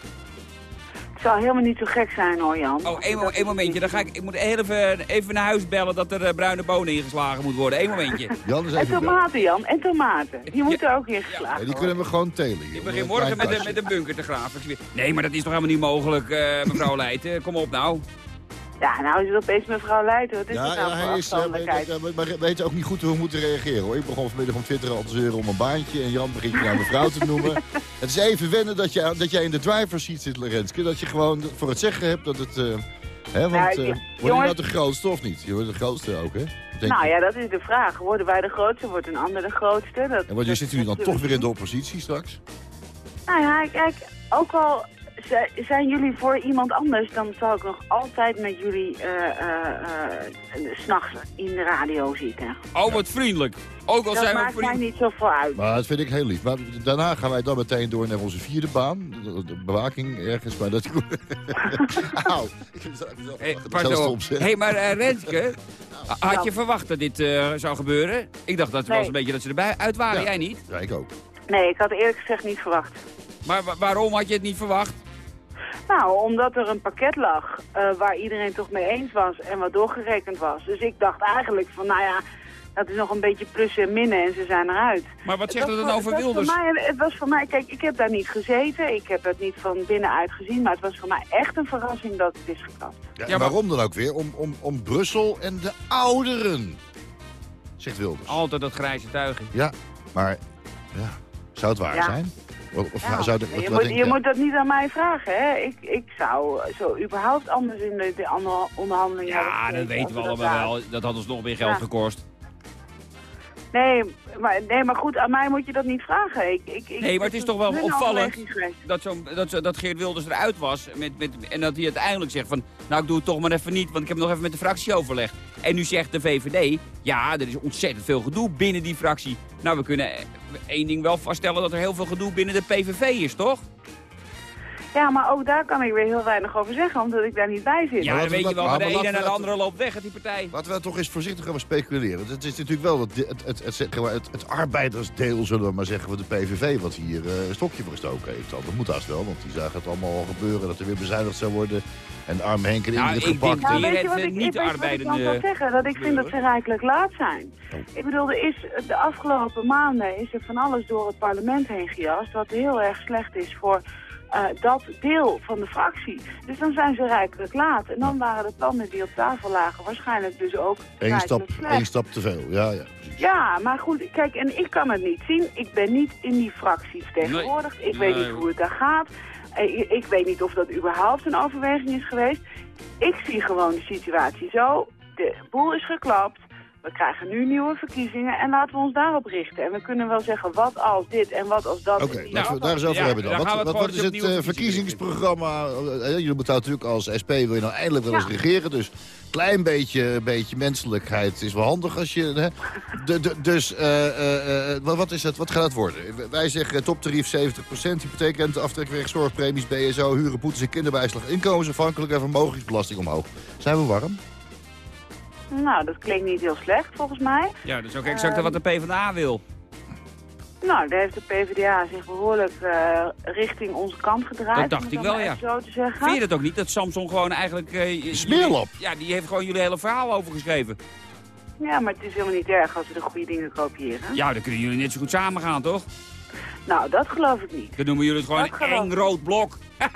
Het zou helemaal niet zo gek zijn hoor, Jan. Oh, één, mo- momentje. Dan ga ik, ik moet even, even naar huis bellen dat er eh, bruine bonen ingeslagen moet worden. Eén momentje. Jan is En even... tomaten, Jan, en tomaten. Die moeten ook ingeslagen Ja, die kunnen we gewoon telen. hier. Ik begin morgen met, met een bunker te graven. Nee, maar dat is toch helemaal niet mogelijk, eh, mevrouw Leijten. Kom op nou. Ja, nou is het opeens mevrouw Leijten. Wat is Ja, dat nou ja, voor hij is, eh, weet- maar weet ook niet goed hoe we moeten reageren. Hoor. Ik begon vanmiddag om Twitter al te zeuren om een baantje. En Jan begint je nou mevrouw te noemen. Het is even wennen dat, je, dat jij in de driver's seat zit, Lorenske. Dat je gewoon voor het zeggen hebt dat het... eh hè, want Ja, eh, die- word je nou de grootste of niet? Je wordt de grootste ook, hè? Denk Nou je. ja, dat is de vraag. Worden wij de grootste, wordt een ander de grootste? Dat, En want je zit nu dan toch weer in de oppositie straks? Nou ja, kijk, ook al zijn jullie voor iemand anders, dan zal ik nog altijd met jullie eh eh eh, s'nachts in de radio zitten. Oh, wat vriendelijk. Ook al Dat zijn we maakt mij niet zoveel uit. Maar dat vind ik heel lief. Maar daarna gaan wij dan meteen door naar onze vierde baan. De, de bewaking ergens. Maar dat... Auw. Ik Hey, zeg. hey, maar Renske, had je verwacht dat dit eh, zou gebeuren? Ik dacht dat het Nee. was een beetje dat ze erbij uit waren, Ja. jij niet? Ja, ik ook. Nee, ik had eerlijk gezegd niet verwacht. Maar wa- waarom had je het niet verwacht? Nou, omdat er een pakket lag eh, waar iedereen toch mee eens was en wat doorgerekend was. Dus ik dacht eigenlijk van, nou ja, dat is nog een beetje plussen en minnen en ze zijn eruit. Maar wat zegt Het dan voor- over het Wilders? voor mij- het was voor mij, kijk, ik heb daar niet gezeten. Ik heb het niet van binnenuit gezien. Maar het was voor mij echt een verrassing dat het is geklapt. Ja, waarom dan ook weer? Om, om, om Brussel en de ouderen. Zegt Wilders. Altijd dat grijze tuigen. Ja, maar ja, zou het waar Ja. zijn? Of, of Ja, zou de, je wat, moet, denk je moet dat niet aan mij vragen, hè. Ik, ik zou zo überhaupt anders in de, de andere onderhandelingen Ja, hebben dat weten we allemaal wel. Dat had ons nog meer geld Ja. gekost. Nee maar, nee, maar goed, aan mij moet je dat niet vragen. Ik, ik, ik, Nee, maar het is toch wel opvallend dat, zo, dat, zo- dat Geert Wilders eruit was. Met, met, en dat hij uiteindelijk zegt van, nou ik doe het toch maar even niet, want ik heb nog even met de fractie overlegd. En nu zegt de VVD, ja, er is ontzettend veel gedoe binnen die fractie. Nou, we kunnen één ding wel vaststellen dat er heel veel gedoe binnen de PVV is, toch? Ja, maar ook daar kan ik weer heel weinig over zeggen, omdat ik daar niet bij zit. Ja, dan weet je wel, maar de ene en de andere loopt weg uit die partij. Laten we toch eens voorzichtig gaan speculeren. Want het is natuurlijk wel het, het, het, het, arbeidersdeel, zullen we maar zeggen, van de PVV... wat hier eh, een stokje voor gestoken heeft. al. Dat moet haast wel, want die zagen het allemaal al gebeuren... dat er weer bezuinigd zou worden. En de arme Henk en Nou, Ingrid ik gepakt. Nou, weet je het, wat eh, ik, niet wat ik arbeidende zou zeggen? Dat ik vind dat ze rijkelijk laat zijn. Ik bedoel, er is de afgelopen maanden is er van alles door het parlement heen gejast... wat heel erg slecht is voor eh, dat deel van de fractie. Dus dan zijn ze rijkelijk laat. En dan waren de plannen die op tafel lagen waarschijnlijk dus ook Eén stap, één stap te veel. Ja, ja, precies. Ja, maar goed, kijk, en ik kan het niet zien. Ik ben niet in die fractie vertegenwoordigd. Ik weet niet hoe het daar gaat. Eh, ik weet niet of dat überhaupt een overweging is geweest. Ik zie gewoon de situatie zo. De boel is geklapt. We krijgen nu nieuwe verkiezingen en laten we ons daarop richten. En we kunnen wel zeggen wat als dit en wat als dat. Oké, laten we wat het daar eens over Ja, hebben dan. dan Wat, wat, is het eh, verkiezingsprogramma? Eh, je moet nou natuurlijk als SP wil je nou eindelijk wel eens Ja. regeren. Dus klein beetje, beetje menselijkheid is wel handig als je... Hè? De, de, dus eh, eh, eh, wat, wat is het? Wat gaat het worden? Wij zeggen toptarief 70%, hypotheekrente, aftrekwerk, zorgpremies, BSO, huren, boetes en kinderbijslag, inkomensafhankelijk en vermogensbelasting omhoog. Zijn we warm? Nou, dat klinkt niet heel slecht volgens mij. Ja, dat is ook exact wat de PvdA wil. Nou, daar heeft de PvdA zich behoorlijk eh, richting onze kant gedraaid. Dat dacht ik wel, ja. Zo te zeggen. Vind je dat ook niet, dat Samson gewoon eigenlijk... eh, jullie- Smeerlap. Ja, die heeft gewoon jullie hele verhaal overgeschreven. Ja, maar het is helemaal niet erg als we de goede dingen kopiëren. Ja, dan kunnen jullie net zo goed samen gaan, toch? Nou, dat geloof ik niet. Dan noemen jullie het gewoon een eng rood blok.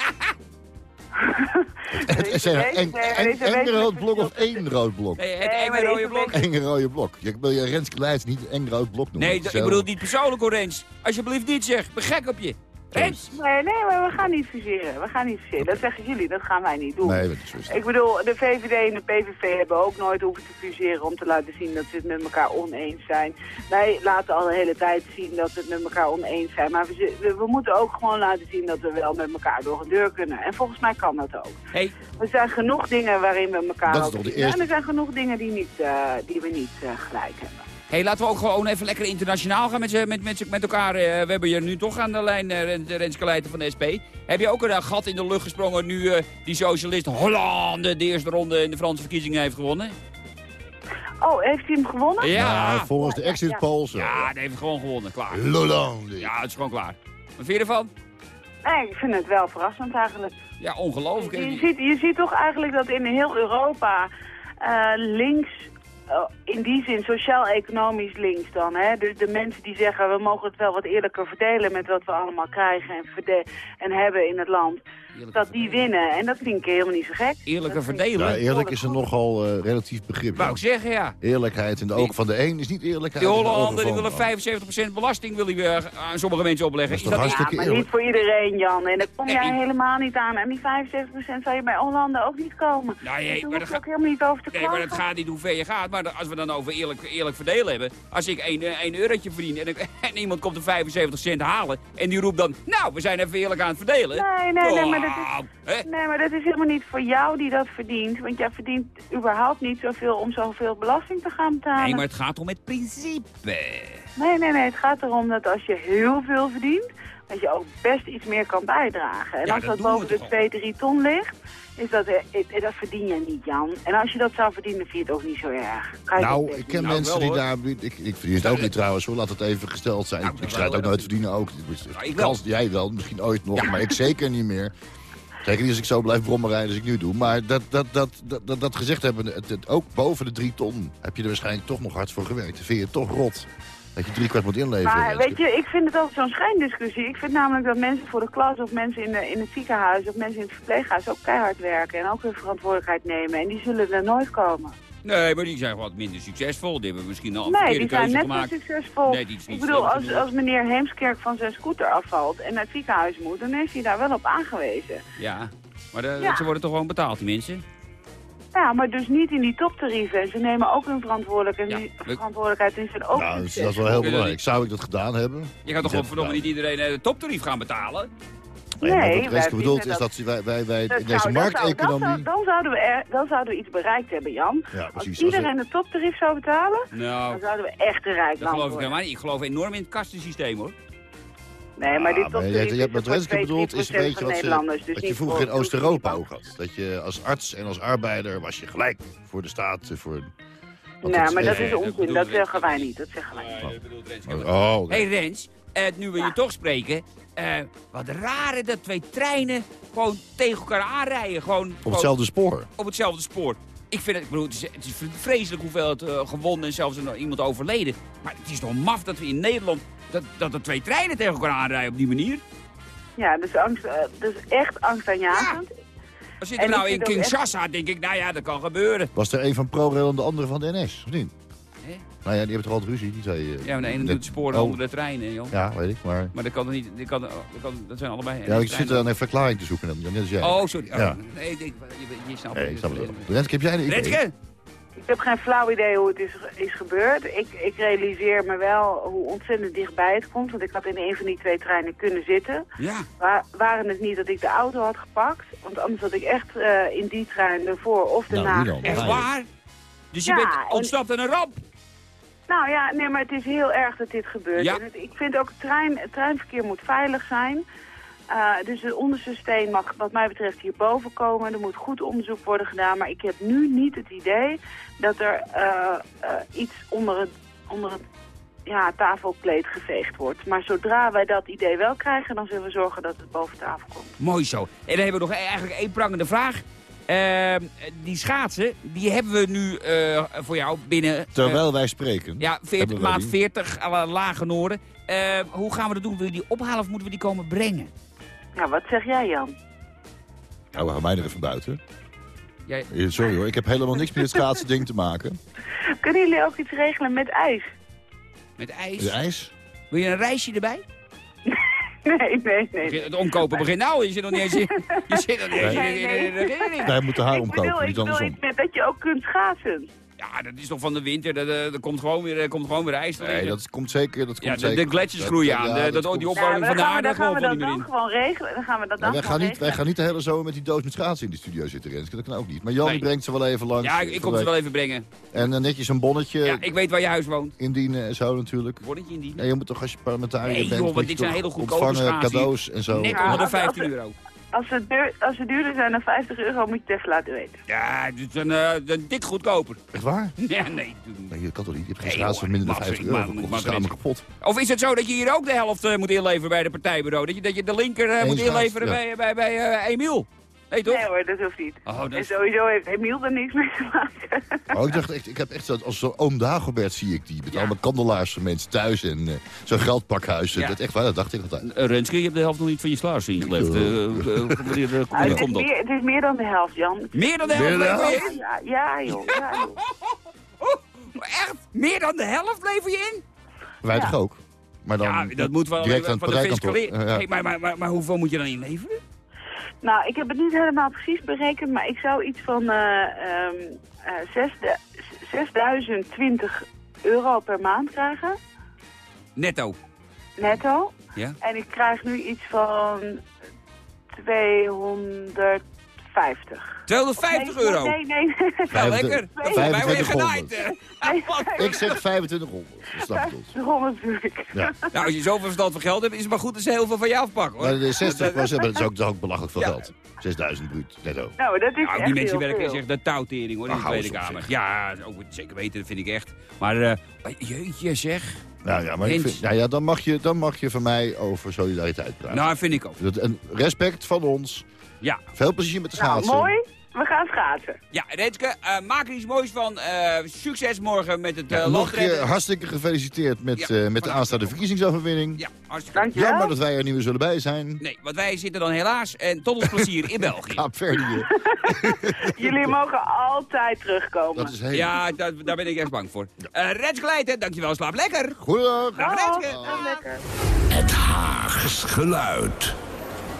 Het is een rood blok of één rood blok? Nee, het enge rode blok. Eng rode blok. Je wil je Renske Leijs niet een eng rood blok noemen. Nee, ik bedoel niet persoonlijk hoor, Rens. Alsjeblieft niet zeg, ik ben gek op je. Nee, nee, maar we gaan niet fuseren. We gaan niet fuseren. Dat zeggen jullie, dat gaan wij niet doen. Nee, dat is. Ik bedoel, de VVD en de PVV hebben ook nooit hoeven te fuseren om te laten zien dat ze het met elkaar oneens zijn. Wij laten al de hele tijd zien dat we het met elkaar oneens zijn. Maar we, we, we moeten ook gewoon laten zien dat we wel met elkaar door een deur kunnen. En volgens mij kan dat ook. Hey, Er zijn genoeg dingen waarin we elkaar Dat is toch de eerste- En er zijn genoeg dingen die, niet, eh, die we niet eh, gelijk hebben. Hey, laten we ook gewoon even lekker internationaal gaan met, met, met, met elkaar. eh, we hebben je nu toch aan de lijn, Ren- Rens Kaleijten van de SP. Heb je ook een eh, gat in de lucht gesprongen nu eh, die socialist Hollande de eerste ronde in de Franse verkiezingen heeft gewonnen? Oh, heeft hij hem gewonnen? Ja, Ja, volgens de Ja, ja, exit ja. polls. ja, die heeft gewoon gewonnen, klaar. Lolande. Ja, het is gewoon klaar. Wat vind je ervan? Nee, ik vind het wel verrassend eigenlijk. Ja, ongelooflijk. Je ziet, je ziet toch eigenlijk dat in heel Europa eh, links, in die zin sociaal-economisch links dan, hè, dus de mensen die zeggen we mogen het wel wat eerlijker verdelen met wat we allemaal krijgen en, en hebben in het land, dat die winnen. En dat vind ik helemaal niet zo gek. Dat ik- verdelen? Ja, eerlijk is er nogal eh, relatief begrip. Wou ik zeggen, ja. Eerlijkheid in de ogen van de een is niet eerlijkheid Die de Hollanden willen de ander. 75% belasting wil die, eh, aan sommige mensen opleggen. Dat is hartstikke Ja, maar eerlijk. niet voor iedereen, Jan. En daar kom jij Nee. helemaal niet aan. En die 75% zou je bij Hollande ook niet komen. Nou, nee, dus daar maar hoef dat je ook helemaal niet over te Nee, klagen. maar het gaat niet hoe ver je gaat. Maar als we dan over eerlijk, eerlijk verdelen hebben. Als ik één, eh, één eurotje verdien en, ik- en iemand komt er 75 cent halen. En die roept dan, nou, we zijn even eerlijk aan het verdelen. Nee, nee, nee, maar dat is- hè? Nee, maar dat is helemaal niet voor jou die dat verdient. Want jij verdient überhaupt niet zoveel om zoveel belasting te gaan betalen. Nee, maar het gaat om het principe. nee, nee, nee. Het gaat erom dat als je heel veel verdient, dat je ook best iets meer kan bijdragen. En Ja, als dat dat boven de toch 2, 3 ton ligt, is dat, eh, eh, dat verdien je niet, Jan. En als je dat zou verdienen, vind je het ook niet zo erg. Kan dat Nou, ik ken Nou, mensen wel, die daar... Ik, ik verdien het ook niet trouwens hoor, laat het even gesteld zijn. Nou, ik wel, strijd ook dat- nooit verdienen ook. Nou, ik Kans, jij wel, misschien ooit nog, Ja. maar ik zeker niet meer. Zeker niet als ik zo blijf brommen rijden als ik nu doe. Maar dat, dat, dat, dat, dat, dat gezegd hebben, het, het- ook boven de drie ton heb je er waarschijnlijk toch nog hard voor gewerkt. Vind je het toch rot dat je drie kwart moet inleveren? Maar weet je, ik vind het altijd zo'n schijndiscussie. Ik vind namelijk dat mensen voor de klas of mensen in, de, in het ziekenhuis of mensen in het verpleeghuis ook keihard werken en ook hun verantwoordelijkheid nemen. En die zullen er nooit komen. Nee, maar die zijn wat minder succesvol. Die hebben misschien al een Nee, verkeerde die zijn net gemaakt. zo succesvol. Nee, die is niet ik bedoel, als, als meneer Heemskerk van zijn scooter afvalt en naar het ziekenhuis moet, dan is hij daar wel op aangewezen. Ja, maar de- Ja. ze worden toch gewoon betaald, die mensen? Ja, maar dus niet in die toptarieven. En ze nemen ook hun verantwoordelijkheid, Ja, en die leuk. verantwoordelijkheid en zijn ook Nou, dat is, succes. dat is wel heel belangrijk. Zou ik dat gedaan hebben? Je gaat toch gewoon verdomme niet iedereen eh, de toptarief gaan betalen? Nee, Nee, wat wij Renske bedoelt vinden is dat wij, wij, wij Dat in deze zou- markteconomie... zou- dan, zouden we er, dan zouden we iets bereikt hebben, Jan. Ja, Als precies. Als iedereen de toptarief zou betalen, Nou, dan zouden we echt een rijk dat land geloof ik worden. helemaal niet. Ik geloof enorm in het kastensysteem, hoor. Nee, maar dit Ah, maar je, je hebt met Renske 2, bedoeld, is een 3% beetje wat, ze- Nederlanders, dus wat je vroeger in Oost-Europa ook had. Dat je als arts en als arbeider was je gelijk voor de staat. eh, Voor, Nee, maar dat eh, is onzin. Dat zeggen wij niet. Dat zeggen wij niet. Oh, oké. hey Rens, eh, nu we je toch spreken. eh, wat raar hè, dat twee treinen gewoon tegen elkaar aanrijden. Gewoon, Op gewoon hetzelfde spoor. op hetzelfde spoor. Ik vind het, ik bedoel, het is, het is vreselijk hoeveel het eh, gewonnen en zelfs er nog iemand overleden. Maar het is toch maf dat we in Nederland, dat, dat er twee treinen tegen elkaar aanrijden op die manier. Ja, dus, angst, eh, dus echt angstaanjagend. Als zitten En we nou in ook echt- Kinshasa, denk ik, nou ja, dat kan gebeuren. Was er een van ProRail en de andere van de NS, of niet? Nou ja, die hebben toch altijd ruzie, die twee. eh, Ja, maar de ene net- doet het spoor, de Oh, andere de treinen, joh. Ja, weet ik, maar... Maar dat kan er niet, dat, kan, dat, kan, dat zijn allebei... Ja, ik zit aan een verklaring te zoeken, net als jij. Oh, sorry. Oh, Ja. Nee, ik denk, je, je snapt Nee, het. ik snap het wel. Renske, heb jij een idee? Renske! Ik heb geen flauw idee hoe het is, is gebeurd. Ik, ik realiseer me wel hoe ontzettend dichtbij het komt. Want ik had in een van die twee treinen kunnen zitten. Ja. Wa- waren het niet dat ik de auto had gepakt. Want anders had ik echt eh, in die trein ervoor of Nou, daarna... dan? Echt waar? Dus je Ja, bent en- ontsnapt aan een ramp? Nou ja, nee, maar het is heel erg dat dit gebeurt. Ja. En het- ik vind ook het, trein, het treinverkeer moet veilig zijn. Eh, dus het onderste steen mag wat mij betreft hierboven komen. Er moet goed onderzoek worden gedaan. Maar ik heb nu niet het idee dat er eh, eh, iets onder het, onder het ja, tafelkleed geveegd wordt. Maar zodra wij dat idee wel krijgen, dan zullen we zorgen dat het boven tafel komt. Mooi zo. En dan hebben we nog eigenlijk één prangende vraag. Ehm, die schaatsen, die hebben we nu eh, voor jou binnen... eh, Terwijl wij spreken. ja, 40, hebben wij maat die. 40, alle lage noorden. Eh, hoe gaan we dat doen? Wil je die ophalen of moeten we die komen brengen? Nou, wat zeg jij, Jan? Nou, we gaan mij er even buiten. Jij... Eh, Sorry hoor, ik heb helemaal niks met het schaatsen ding te maken. Kunnen jullie ook iets regelen met ijs? Met ijs? De ijs? Wil je een reisje erbij? Nee, nee, nee. Het omkopen begint nou. Je zit nog niet eens in... Je zit nog niet eens in- Nee, in- nee. in de regering. Wij moeten haar ik bedoel, omkopen, ik niet bedoel andersom. iets met dat je ook kunt schaatsen. Ja, dat is toch van de winter. Dat, eh, er komt gewoon weer, er komt gewoon weer ijs te Nee, dat komt zeker. Dat komt Ja, de- zeker. de gletsjers Dat- groeien ja, aan. Dat- komt- die Ja, Opwarming van dan de gaan we, aarde dan gaan we dat niet dan gewoon regelen. Dan gaan we dat Ja, dan wij, gaan gewoon niet, wij gaan niet de hele zomer met die doos met schaatsen in de studio zitten, Renske. Dat kan ook niet. Maar Jan Nee. brengt ze wel even langs. Ja, ik, ik kom ze wel even brengen. En eh, netjes een bonnetje Ja, ik weet waar je huis woont. indienen en zo natuurlijk. Word je indien? Nee, je moet toch als je parlementariër Nee, bent... joh, want dit zijn hele goedkope ontvangen, schaatsen. cadeaus en zo. Net onder de als- als- 15 euro. Als ze, duur, als ze duurder zijn dan 50 euro, moet je het even laten weten. Ja, dit is een, eh, een dik goedkoper. Echt waar? Ja, nee. Nee, je kan toch niet? Je hebt geen Nee, van minder dan mag 50 ik- euro. schaam me erin. kapot. Of is het zo dat je hier ook de helft eh, moet inleveren bij de partijbureau? Dat je, dat je de linker eh, moet inleveren ja. bij, bij, bij Emiel? Nee, toch? Nee hoor, dat hoeft niet. Oh, dat En is- sowieso heeft Emiel er niks mee te maken. Oh, ik dacht echt, ik heb echt zo, als zo'n oom Dagobert zie ik die. Met Ja. allemaal kandelaars van mensen thuis en eh, zo'n geldpakhuis. Ja. Dat echt waar, dat dacht ik altijd. Eh, Renske, je hebt de helft nog niet van je salaris ingeleverd. Ja. Eh, eh, eh, Nou, het, meer, het is meer dan de helft, Jan. Meer dan de helft dan de helft? in? Ja, ja joh. Ja, joh. Echt? Meer dan de helft lever je in? Wij Ja. toch ook? Maar dan Ja, dat moet wel direct aan het. Ja. Hey, maar, maar, maar, maar hoeveel moet je dan inleveren? Nou, ik heb het niet helemaal precies berekend, maar ik zou iets van eh ehm, eh, 6020 euro per maand krijgen, Netto. netto. Ja? En ik krijg nu iets van 250. 250 Nee, euro? Nee, nee, nee. Nou, lekker. Dat is bij mij weer 2500. genaaid. eh. Ik zeg 2500. Dat snap ik ons. 100 natuurlijk. Ja. Nou, als je zoveel verstand van geld hebt, is het maar goed dat ze heel veel van je afpakken, hoor. Maar de 60 procent, dat is ook, dat is ook belachelijk veel Ja. geld. 6000 bruut, netto. Nou, dat is Nou, echt die mensen werken veel. echt de touwtering, hoor, in Ah, de hou Tweede Kamer. Ja, ook zeker weten, dat vind ik echt. Maar, eh, jeetje zeg. Nou ja, maar vind, nou ja, dan, mag je, dan mag je van mij over solidariteit praten. Nou, vind ik ook. Dat, en respect van ons. Ja, Veel plezier met de Nou, schaatsen. mooi. We gaan schaatsen. ja Renske, eh, maak er iets moois van. Eh, succes morgen met het eh Nog keer hartstikke gefeliciteerd met, Ja, eh, met de aanstaande verkiezingsoverwinning. Ja, hartstikke Dankjewel. Jammer dat wij er niet meer zullen bij zijn. Nee, want wij zitten dan helaas, en tot ons plezier, in België. Kaapverdië. Jullie mogen altijd terugkomen. Dat is heel Ja, daar, daar ben ik echt bang voor. Eh Renske Leijten, dankjewel, slaap lekker. Goedendag. Dag Dag. Renske. Dag, lekker. Het Haags geluid.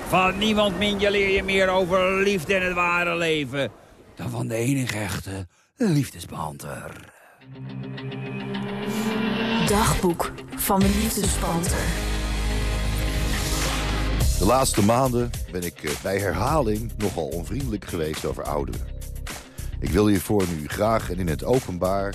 Van niemand minder leer je meer over liefde en het ware leven... dan van de enige echte liefdespanter. Dagboek van de liefdespanter. De laatste maanden ben ik eh, bij herhaling nogal onvriendelijk geweest over ouderen. Ik wil hiervoor nu graag en in het openbaar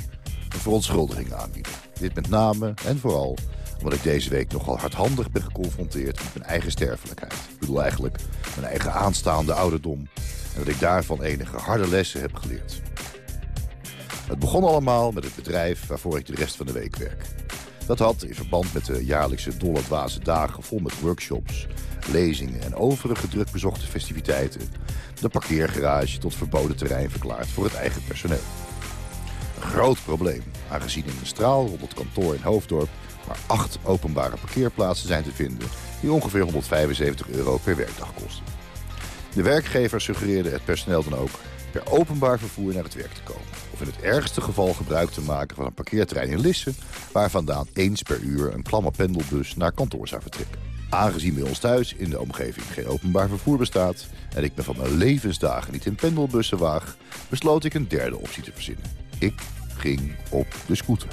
een verontschuldiging aanbieden. Dit met name en vooral Omdat ik deze week nogal hardhandig ben geconfronteerd met mijn eigen sterfelijkheid. Ik bedoel eigenlijk mijn eigen aanstaande ouderdom. En dat ik daarvan enige harde lessen heb geleerd. Het begon allemaal met het bedrijf waarvoor ik de rest van de week werk. Dat had in verband met de jaarlijkse dolle dagen vol met workshops, lezingen en overige druk bezochte festiviteiten... de parkeergarage tot verboden terrein verklaard voor het eigen personeel. Een groot probleem, aangezien in de straal rond het kantoor in Hoofddorp... maar acht openbare parkeerplaatsen zijn te vinden... die ongeveer 175 euro per werkdag kosten. De werkgever suggereerde het personeel dan ook per openbaar vervoer naar het werk te komen. Of in het ergste geval gebruik te maken van een parkeerterrein in Lisse... waar vandaan eens per uur een klamme pendelbus naar kantoor zou vertrekken. Aangezien bij ons thuis in de omgeving geen openbaar vervoer bestaat... en ik me van mijn levensdagen niet in pendelbussen waag... besloot ik een derde optie te verzinnen. Ik ging op de scooter.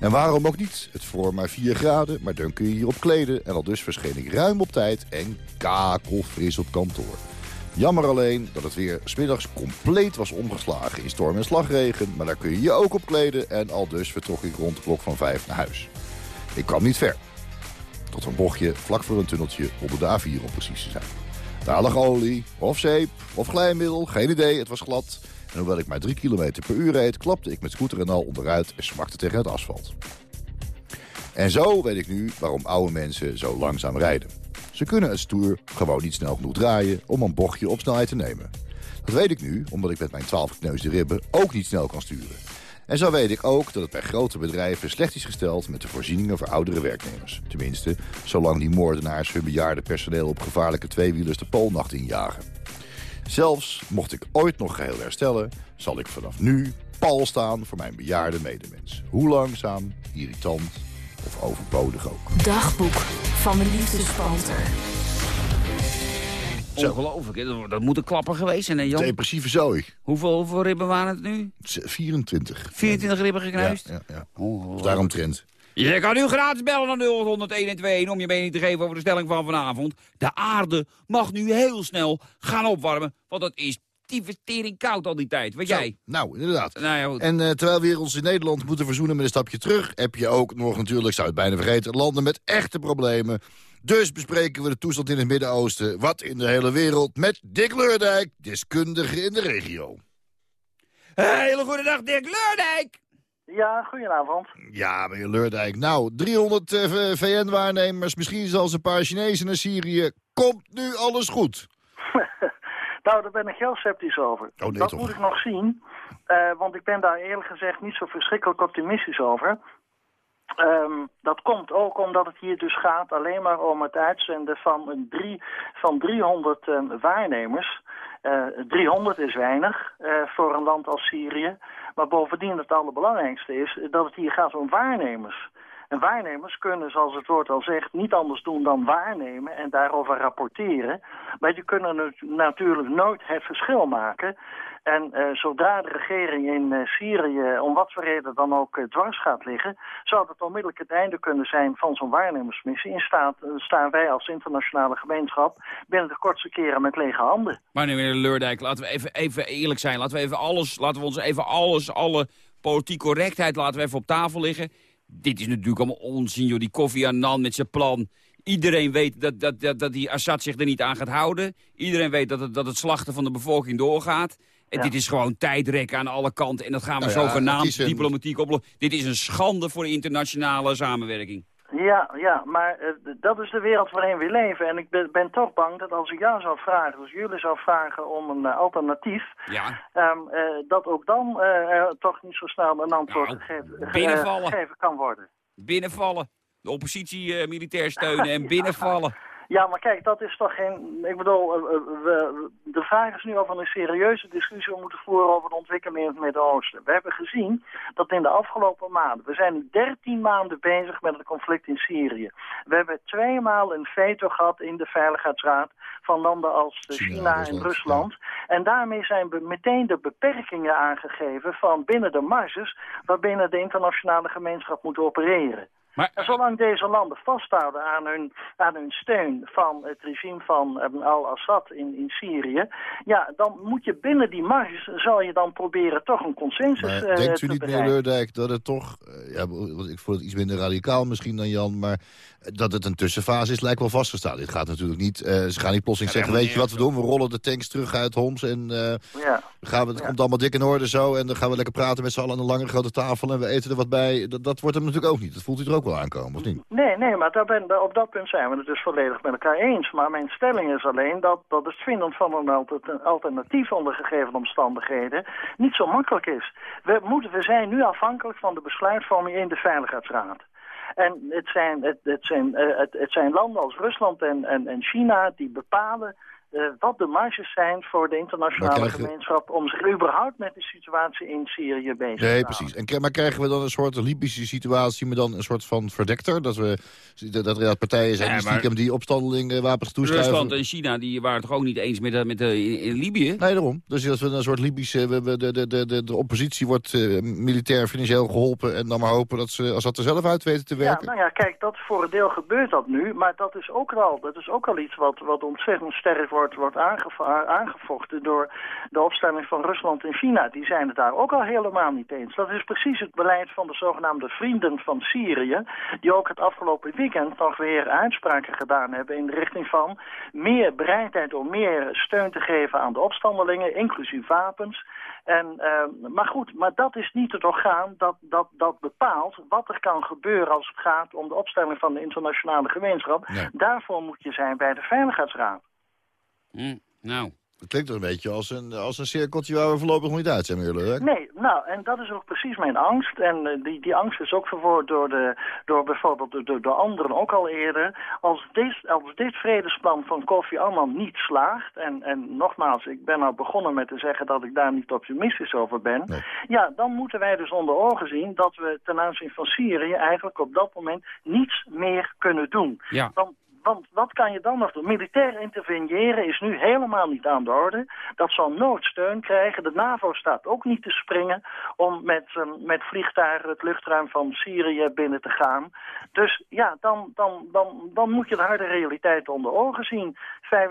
En waarom ook niet? Het voor maar 4 graden, maar dan kun je je op kleden. En al dus verscheen ik ruim op tijd en kakelfris op kantoor. Jammer alleen dat het weer smiddags compleet was omgeslagen in storm en slagregen. Maar daar kun je je ook op kleden en al dus vertrok ik rond de klok van 5 naar huis. Ik kwam niet ver. Tot een bochtje vlak voor een tunneltje onder de A4 om precies te zijn. Daar olie, of zeep, of glijmiddel, geen idee, het was glad. En hoewel ik maar 3 km per uur reed, klapte ik met scooter en al onderuit en smakte tegen het asfalt. En zo weet ik nu waarom oude mensen zo langzaam rijden. Ze kunnen het stoer gewoon niet snel genoeg draaien om een bochtje op snelheid te nemen. Dat weet ik nu, omdat ik met mijn 12 gekneusde ribben ook niet snel kan sturen. En zo weet ik ook dat het bij grote bedrijven slecht is gesteld met de voorzieningen voor oudere werknemers. Tenminste, zolang die moordenaars hun bejaarde personeel op gevaarlijke tweewielers de poolnacht injagen. Zelfs mocht ik ooit nog geheel herstellen, zal ik vanaf nu pal staan voor mijn bejaarde medemens. Hoe langzaam, irritant of overbodig ook. Dagboek van de liefdespanter. Zo. Ongelooflijk, hè? Dat- dat moet een klapper geweest zijn, hè Jan? Depressieve zooi. Hoeveel, hoeveel ribben waren het nu? 24. 24 ribben gekruist? Ja, ja, ja. Je kan nu gratis bellen naar 0800 om je mening te geven over de stelling van vanavond. De aarde mag nu heel snel gaan opwarmen, want het is tyfestering koud al die tijd. Weet jij? Nou, inderdaad. Nou ja. En eh, terwijl we ons in Nederland moeten verzoenen met een stapje terug... heb je ook nog natuurlijk, zou het bijna vergeten, landen met echte problemen. Dus bespreken we de toestand in het Midden-Oosten, wat in de hele wereld... met Dick Leurdijk, deskundige in de regio. Hele goede dag, Dirk Leurdijk! Ja, goedenavond. Ja, meneer Leurdijk, nou, 300 eh, VN-waarnemers, misschien zelfs een paar Chinezen naar Syrië. Komt nu alles goed? nou, daar ben ik heel sceptisch over. Oh, nee, dat toch? moet ik nog zien. eh, want ik ben daar eerlijk gezegd niet zo verschrikkelijk optimistisch over. Ehm, dat komt ook omdat het hier dus gaat alleen maar om het uitzenden van, een drie, van 300 ehm, waarnemers. Eh, 300 is weinig eh, voor een land als Syrië. Maar bovendien het allerbelangrijkste is dat het hier gaat om waarnemers. En waarnemers kunnen, zoals het woord al zegt, niet anders doen dan waarnemen en daarover rapporteren. Maar die kunnen nat- natuurlijk nooit het verschil maken. En eh, zodra de regering in eh, Syrië, om wat voor reden dan ook, eh, dwars gaat liggen, zou dat onmiddellijk het einde kunnen zijn van zo'n waarnemersmissie. In staat staan wij als internationale gemeenschap binnen de kortste keren met lege handen. Maar meneer Leurdijk, laten we even, even eerlijk zijn. Laten we even alles, laten we ons even alles, alle politieke correctheid laten we even op tafel liggen. Dit is natuurlijk allemaal onzin, joh. Die Kofi Annan met zijn plan. Iedereen weet dat, dat, dat, dat die Assad zich er niet aan gaat houden. Iedereen weet dat het, dat het slachten van de bevolking doorgaat. En Ja. dit is gewoon tijdrekken aan alle kanten. En dat gaan we Nou ja, zogenaamd een- diplomatiek oplossen. Dit is een schande voor de internationale samenwerking. Ja, ja, maar eh, dat is de wereld waarin we leven. En ik ben, ben toch bang dat als ik jou zou vragen, als jullie zou vragen om een eh, alternatief, Ja, ehm, eh, dat ook dan toch niet zo snel een antwoord Nou, gegeven, kan worden. binnenvallen. De oppositie militair steunen en binnenvallen. Ja, maar kijk, dat is toch geen... Ik bedoel, eh, eh, we, de vraag is nu of we een serieuze discussie moeten voeren over de ontwikkeling in het Midden-Oosten. We hebben gezien dat in de afgelopen maanden... We zijn nu 13 maanden bezig met het conflict in Syrië. We hebben tweemaal een veto gehad in de Veiligheidsraad van landen als eh, China, China, en Rusland, Rusland. En daarmee zijn we meteen de beperkingen aangegeven van binnen de marges waarbinnen de internationale gemeenschap moet opereren. En zolang deze landen vasthouden aan hun, aan hun steun van het regime van eh, al-Assad in, in Syrië, ja, dan moet je binnen die marges, zal je dan proberen toch een consensus Maar eh, denkt u te niet, meneer. Leurdijk, dat het toch... eh, ja, ik voel het iets minder radicaal misschien dan Jan... maar dat het een tussenfase is, lijkt wel vastgestaan. Dit gaat natuurlijk niet... eh, ze gaan niet plotseling zeggen, weet je wat we doen? We rollen de tanks terug uit Homs en eh, Ja. gaan we, het komt allemaal dik in orde zo... en dan gaan we lekker praten met z'n allen aan een lange grote tafel... en we eten er wat bij. Dat, dat wordt hem natuurlijk ook niet. Dat voelt u er ook aankomen, of niet? Nee, nee, maar daar ben, op dat punt zijn we het dus volledig met elkaar eens. Maar mijn stelling is alleen dat, dat het vinden van een alter- een alternatief onder gegeven omstandigheden niet zo makkelijk is. We, moeten, we zijn nu afhankelijk van de besluitvorming in de Veiligheidsraad. En het zijn, het, het zijn, eh, het, zijn landen als Rusland en, en China die bepalen eh, wat de marges zijn voor de internationale gemeenschap om zich überhaupt met de situatie in Syrië bezig te Nee, houden. precies. En, maar krijgen we dan een soort Libische situatie... maar dan een soort van verdekter? Dat, we, dat er inderdaad partijen zijn Ja, die stiekem die opstandelingen wapens toeschuiven? Rusland en China die waren het toch ook niet eens met, de- met de, in, in Libië? Nee, daarom. Dus dat we een soort Libische... we- we- De, de, de, de, de oppositie wordt eh, militair financieel geholpen... en dan maar hopen dat ze, als dat er zelf uit weten te Ja, werken. nou ja, kijk, dat voor een deel gebeurt dat nu, maar dat is ook al, dat is ook al iets wat, wat ontzettend sterk wordt, wordt aangeva- aangevochten door de opstelling van Rusland en China. Die zijn het daar ook al helemaal niet eens. Dat is precies het beleid van de zogenaamde vrienden van Syrië, die ook het afgelopen weekend nog weer uitspraken gedaan hebben in de richting van meer bereidheid om meer steun te geven aan de opstandelingen, inclusief wapens. En, eh, maar goed, maar dat is niet het orgaan dat, dat, dat bepaalt wat er kan gebeuren als het gaat om de opstelling van de internationale gemeenschap. Nee. Daarvoor moet je zijn bij de Veiligheidsraad. Hm, nou, Het klinkt toch een beetje als een, als een cirkeltje waar we voorlopig niet uit zijn, meneer. Nee, nou, en dat is ook precies mijn angst. En eh, die, die angst is ook verwoord door, de, door bijvoorbeeld de, de, de anderen ook al eerder. Als dit, als dit vredesplan van Kofi Annan niet slaagt... En, en nogmaals, ik ben al begonnen met te zeggen dat ik daar niet optimistisch over ben... Nee. Ja, dan moeten wij dus onder ogen zien dat we ten aanzien van Syrië... eigenlijk op dat moment niets meer kunnen doen. ja. Want wat kan je dan nog doen? Militair interveneren is nu helemaal niet aan de orde. Dat zal nooit steun krijgen. De NAVO staat ook niet te springen om met, ehm, met vliegtuigen het luchtruim van Syrië binnen te gaan. Dus ja, dan, dan, dan, dan moet je de harde realiteit onder ogen zien. Vijf,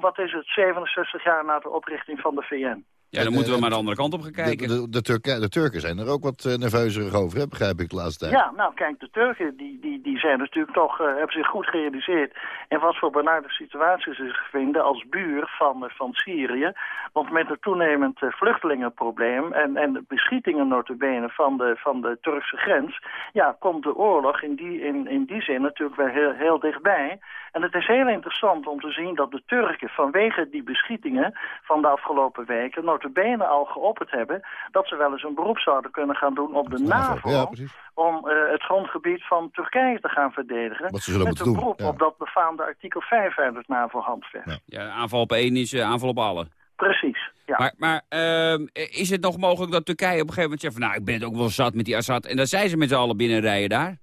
wat is het? 67 jaar na de oprichting van de VN. Ja, dan En, moeten we eh, maar de andere kant op gaan De, kijken. de, de, Turken, de Turken zijn er ook wat eh, nerveuzerig over, hè, begrijp ik de laatste tijd. Ja, nou kijk, de Turken die, die, die zijn natuurlijk toch, eh, hebben zich goed gerealiseerd in wat voor benarde situatie ze zich vinden als buur van, van Syrië. Want met het toenemend vluchtelingenprobleem en, en de beschietingen notabene van de, van de Turkse grens, ja, komt de oorlog in die, in, in die zin natuurlijk wel heel, heel dichtbij. En het is heel interessant om te zien dat de Turken vanwege die beschietingen van de afgelopen weken notabene al geopperd hebben dat ze wel eens een beroep zouden kunnen gaan doen op de NAVO Ja, om eh, het grondgebied van Turkije te gaan verdedigen. Wat ze zullen met moeten een doen, beroep ja. op dat befaamde artikel 5 uit het NAVO-handvest. Ja. Ja, aanval op één is eh, aanval op alle. Precies, ja. Maar, maar ehm, is het nog mogelijk dat Turkije op een gegeven moment zegt... van nou, ik ben het ook wel zat met die Assad. En dan zijn ze met z'n allen binnenrijden daar.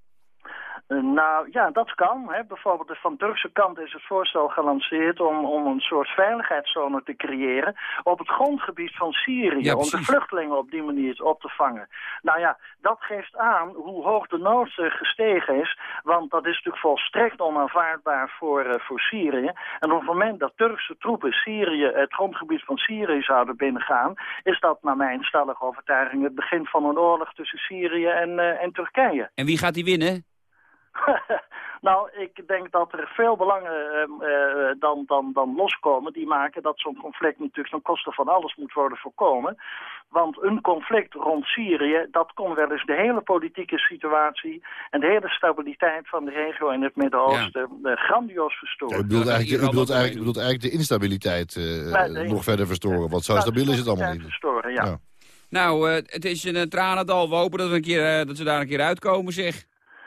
Eh, nou ja, dat kan. Hè. Bijvoorbeeld van Turkse kant is het voorstel gelanceerd om, om een soort veiligheidszone te creëren op het grondgebied van Syrië. Ja, om de vluchtelingen op die manier op te vangen. Nou ja, dat geeft aan hoe hoog de nood gestegen is. Want dat is natuurlijk volstrekt onaanvaardbaar voor, eh, voor Syrië. En op het moment dat Turkse troepen Syrië, het grondgebied van Syrië zouden binnengaan, is dat naar mijn stellige overtuiging het begin van een oorlog tussen Syrië en, eh, en Turkije. En wie gaat die winnen? nou, ik denk dat er veel belangen ehm, eh, dan, dan, dan loskomen die maken dat zo'n conflict natuurlijk ten koste van alles moet worden voorkomen. Want een conflict rond Syrië, dat kon wel eens de hele politieke situatie en de hele stabiliteit van de regio in het Midden-Oosten eh, grandioos Ja, verstoren. u bedoelt eigenlijk, u bedoelt eigenlijk, u meedoen. bedoelt eigenlijk de instabiliteit eh, nog verder verstoren. Want zo stabiel is het allemaal niet. Verstoren, ja. Ja. Nou, eh, het is een tranendal. We hopen dat, we een keer, dat ze daar een keer uitkomen, zeg.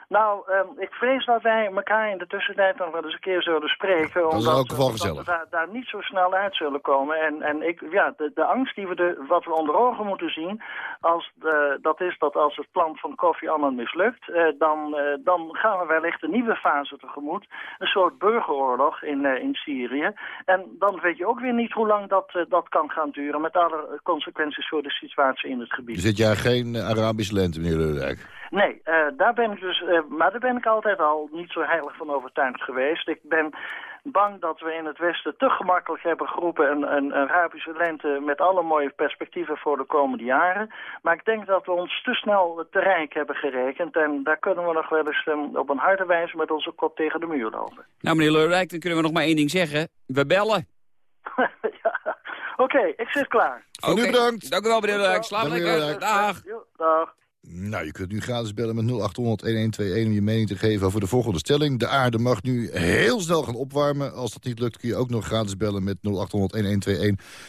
Nou, ehm, ik vrees dat wij elkaar in de tussentijd nog wel eens een keer zullen spreken. Dat omdat, gezellig. we daar, daar niet zo snel uit zullen komen. En, en ik, ja, de, de angst die we de, wat we onder ogen moeten zien, als de, dat is dat als het plan van Kofi Annan mislukt, eh, dan, eh, dan gaan we wellicht een nieuwe fase tegemoet. Een soort burgeroorlog in, eh, in Syrië. En dan weet je ook weer niet hoe lang dat, eh, dat kan gaan duren, met alle consequenties voor de situatie in het gebied. Zit jaar geen eh, Arabische lente, meneer Leurdijk. Nee, eh, daar ben ik dus, eh, maar daar ben ik altijd al niet zo heilig van overtuigd geweest. Ik ben bang dat we in het Westen te gemakkelijk hebben geroepen een, een, een Arabische lente met alle mooie perspectieven voor de komende jaren. Maar ik denk dat we ons te snel te rijk hebben gerekend en daar kunnen we nog wel eens um, op een harde wijze met onze kop tegen de muur lopen. Nou meneer Leurijk, dan kunnen we nog maar één ding zeggen. We bellen. ja. Oké, okay, ik zit klaar. Voor okay. nu bedankt. Dank u wel meneer Leurijk. Slaap lekker. Dag. dag. Nou, je kunt nu gratis bellen met 0800-1121 om je mening te geven over de volgende stelling. De aarde mag nu heel snel gaan opwarmen. Als dat niet lukt kun je ook nog gratis bellen met 0800-1121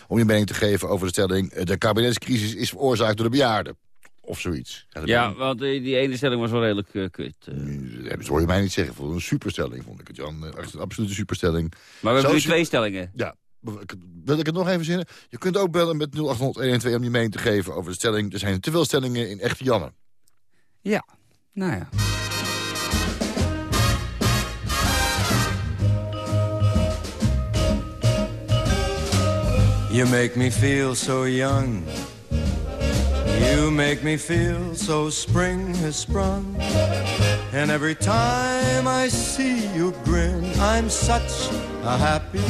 om je mening te geven over de stelling. De kabinetscrisis is veroorzaakt door de bejaarden. Of zoiets. Ja, ja want die, die, ene stelling was wel redelijk uh, kut. Uh. Dat hoor je mij niet zeggen. Een superstelling vond ik het, Jan. Echt een absolute superstelling. Maar we hebben nu twee stellingen. Ja, wil ik het nog even zinnen? Je kunt ook bellen met 0800 om je mening te geven over de stelling. Er zijn te veel stellingen in echte Janne. Ja, nou ja. You make me feel so young. You make me feel so spring has sprung. And every time I see you grin, I'm such a happy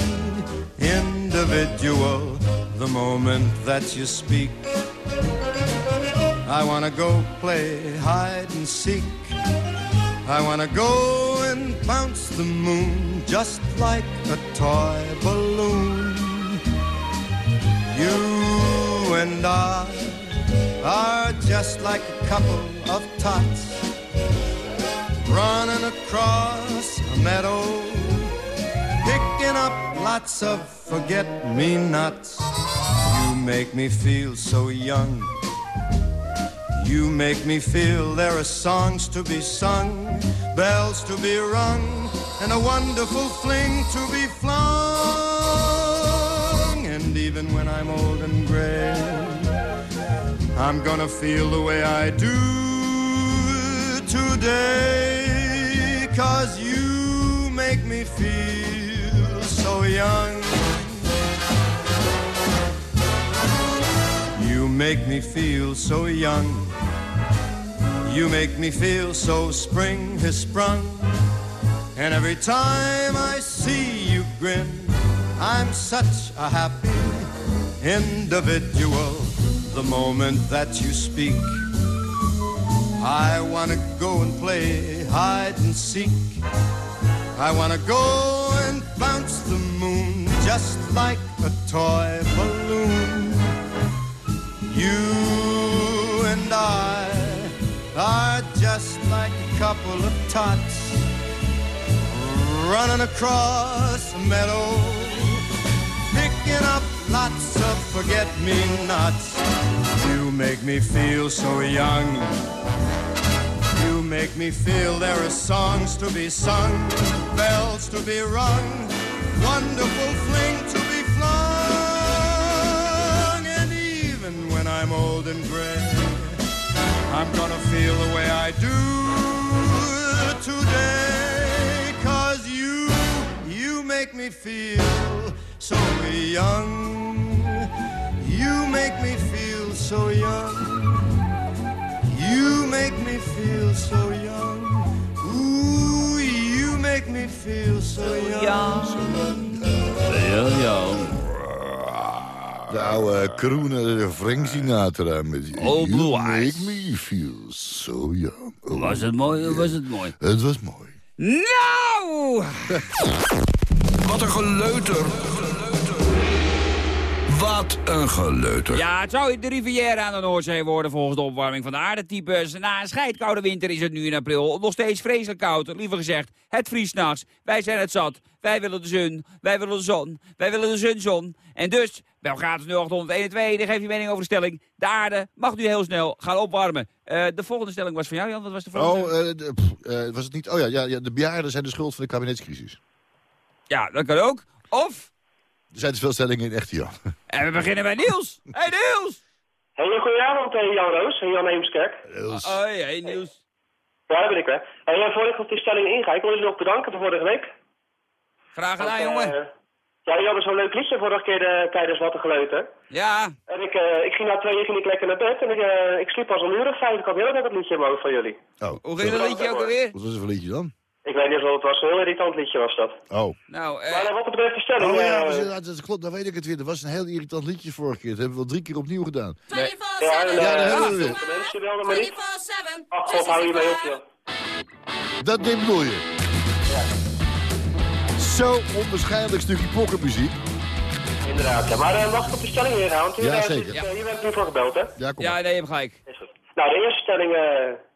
individual the moment that you speak. I wanna go play hide and seek. I wanna go and bounce the moon just like a toy balloon. You and I are just like a couple of tots running across a meadow, picking up lots of forget-me-nots. You make me feel so young. You make me feel there are songs to be sung, bells to be rung, and a wonderful fling to be flung. And even when I'm old and gray, I'm gonna feel the way I do today. Cause you make me feel so young. You make me feel so young. You make me feel so spring has sprung. And every time I see you grin, I'm such a happy individual. The moment that you speak, I wanna go and play hide and seek. I wanna go and bounce the moon just like a toy balloon. You and I are just like a couple of tots running across a meadow, picking up lots of forget-me-nots. You make me feel so young. You make me feel there are songs to be sung, bells to be rung, wonderful fling to be flung. And even when I'm old and gray, I'm gonna feel the way I do today. Cause you, you make me feel so young. You make me feel so young. You make me feel so young. Ooh, you make me feel so young. Heel jong. De oude kroene Frank Sinatra met Oh, Blue You Eyes. make me feel so young. Oh, Was het mooi was het mooi? Het was mooi. Nou! Wat een geleuter. Wat een geleuter. Ja, het zou de Riviera aan de Noordzee worden volgens de opwarming van de aardetypes. Na een scheidkoude winter is het nu in april nog steeds vreselijk koud. Liever gezegd, het vriest nachts. Wij zijn het zat. Wij willen de zon. Wij willen de zon. Wij willen de zon. En dus, bel gratis 0821, dan geef je mening over de stelling. De aarde mag nu heel snel gaan opwarmen. Eh, de volgende stelling was van jou, Jan. Wat was de volgende? Oh, eh, de- pff, eh, was het niet? Oh ja, ja, ja, de bejaarden zijn de schuld van de kabinetscrisis. Ja, dat kan ook. Of, Er zijn te veel stellingen in echte Jan. En we beginnen bij Niels. Hey Niels! Hey, goedenavond eh, Jan Roos en Jan Eemskerk. Oh, hey Niels. Ja, daar ben ik weer. Hey, eh, voordat ik op die stelling inga, ik wil jullie nog bedanken voor vorige week. Graag gedaan, Want, jongen. eh, Ja, jullie hadden zo'n leuk liedje vorige keer eh, tijdens Wat een Geleuter. Ja. En ik, eh, ik ging na twee uur ging ik lekker naar bed en ik, eh, ik sliep pas een uur of vijf. Ik had heel net het liedje in mijn hoofd van jullie. Oh. Hoe ging dat liedje ook alweer? Wat was het voor liedje dan? Ik weet niet of het was. Een heel irritant liedje was dat. Oh. Nou, eh, Maar eh, wat betreft de stelling... Oh ja, eh, was inderdaad, dat klopt, dan weet ik het weer. Dat was een heel irritant liedje vorige keer. Dat hebben we wel drie keer opnieuw gedaan. ja, en, Ja, eh, daar hebben we weer. de mensen belden niet. Ach, god, hou je mee op, joh. Dat ding bedoel je? Zo onwaarschijnlijk stukje pokkenmuziek. Inderdaad, ja. Maar eh, mag ik op de stelling ingaan? Want hier, Ja, eh, zeker. zit, eh, hier werd nu voor gebeld, hè? Ja, kom ja, nee, je hebt gelijk. Nou, de eerste stelling, eh,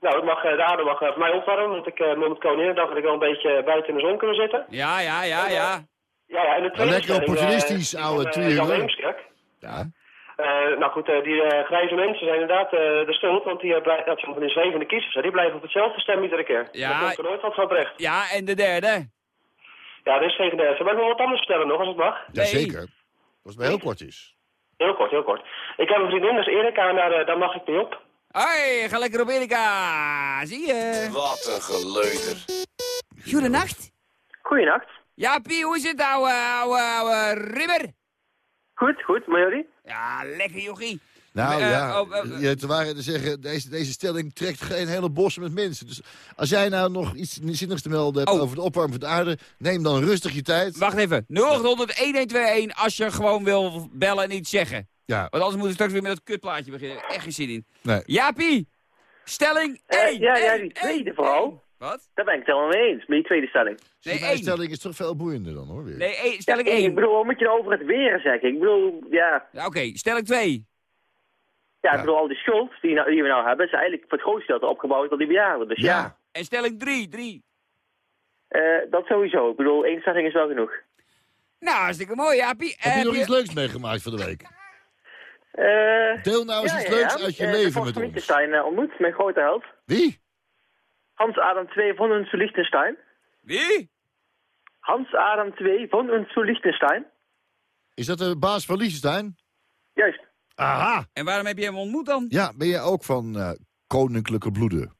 nou, het mag, eh, de aarde mag eh, voor mij opwarmen, want ik uh, met Koninginnedag wil ik wel een beetje buiten in de zon kunnen zitten. Ja, ja, ja, ja. Ja, ja, en de tweede Lekker eh, opportunistisch, eh, tweeling. Heemskerk. Ja. Eh, nou goed, eh, die eh, grijze mensen zijn inderdaad eh, de schuld, want die, uh, blij- dat zijn van die zwevende kiezers, die blijven op hetzelfde stemmen iedere keer. Ja. Dat komt er nooit wat van terecht. Ja, en de derde? Ja, er is geen derde. Maar ik wil wat anders vertellen nog, als het mag. Jazeker. Als het maar heel kort is. Heel kort, heel kort. Ik heb een vriendin, dat is Erika, en daar, eh, daar mag ik mee op. Hoi, ga lekker op Erika. Zie je. Wat een geleuter. Goedenacht. Goedenacht. Ja, Pie, hoe is het, ouwe, ouwe, ouwe rimmer? Goed, goed. Maar jullie? Ja, lekker, jochie. Nou Eh, ja, oh, eh, je te waren te zeggen, deze, deze stelling trekt geen hele bos met mensen. Dus als jij nou nog iets zinnigs te melden hebt over de opwarming van de aarde, neem dan rustig je tijd. Oh. Wacht even. 0800 1121 als je gewoon wil bellen en iets zeggen. Ja. Want anders moeten we straks weer met dat kutplaatje beginnen. Echt geen zin in. Nee. Jaapie, stelling 1. Eh, ja, ja, die tweede vooral. Wat? Daar ben ik het helemaal mee eens, met die tweede stelling. Nee, stelling is toch veel boeiender dan hoor. Weer. Nee, één, stelling Ja, 1. Ik bedoel, wat moet je nou over het weer zeggen? Ik bedoel, ja... Ja, Oké, stelling 2. Ja, ik bedoel, al die schuld die, nou, die we nou hebben, is eigenlijk voor het grootste deel opgebouwd door die bejaarden. Dus ja, En stelling 3, 3. eh, dat sowieso. Ik bedoel, één stelling is wel genoeg. Nou, hartstikke mooi, Jaapie. Heb je nog iets leuks meegemaakt van de week? Eh, Deel nou eens ja, iets ja, leuks ja. uit je Eh, leven met ons. Liechtenstein eh, ontmoet, mijn grote held. Wie? Hans Adam II van uns zu Liechtenstein. Wie? Hans Adam II van uns zu Liechtenstein. Is dat de baas van Liechtenstein? Juist. Aha. En waarom heb je hem ontmoet dan? Ja, ben jij ook van eh, koninklijke bloeden?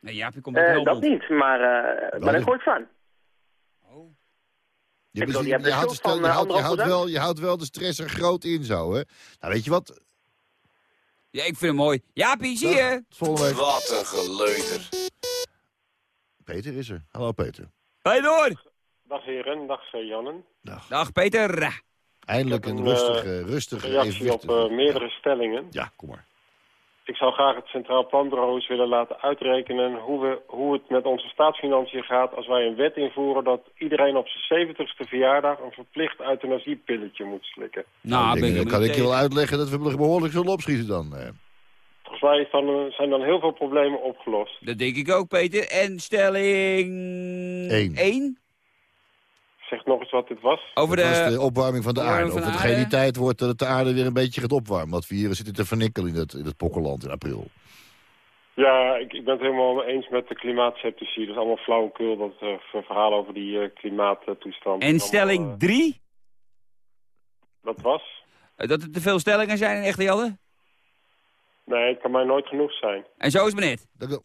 Nee, Jaapie komt uit Helmond. dat niet, maar uh, dat- ik fan. Je, Ik bedoel, je, houdt, van, je, houdt, je, houdt anderhalf wel, je houdt wel de stress er groot in zo, hè? Nou, weet je wat? Ja, ik vind hem mooi. Jaapie, zie je? Volgende week. Wat een geleuter. Peter is er. Hallo, Peter. Ga je door. Dag heren, dag eh, Jannen. Dag, Peter. Eindelijk een een, rustige, eh, rustige Reactie op eh, meerdere stellingen. Ja, kom maar. Ik zou graag het Centraal Planbureau eens willen laten uitrekenen hoe, we, hoe het met onze staatsfinanciën gaat als wij een wet invoeren dat iedereen op zijn 70ste verjaardag een verplicht euthanasiepilletje moet slikken. Nou, Nou, ik dan er kan ik je wel uitleggen dat we behoorlijk zullen opschieten dan. eh. Volgens mij dan, eh, zijn dan heel veel problemen opgelost. Dat denk ik ook, Peter. En stelling... Eén. 1? Zeg nog eens wat dit was. Over Dat was de... de opwarming van de aarde. van Of de het geen die tijd wordt dat het de aarde weer een beetje gaat opwarmen. Want we hier zitten te vernikkelen in het, in het pokkenland in april. Ja, ik, ik ben het helemaal eens met de klimaatceptici. Dat is allemaal flauwekul, dat eh, verhaal over die eh, klimaattoestand. En Allemaal, stelling eh, 3? dat was? Dat er te veel stellingen zijn in Echte Janne? Nee, het kan mij nooit genoeg zijn. En zo is het net. Dank u.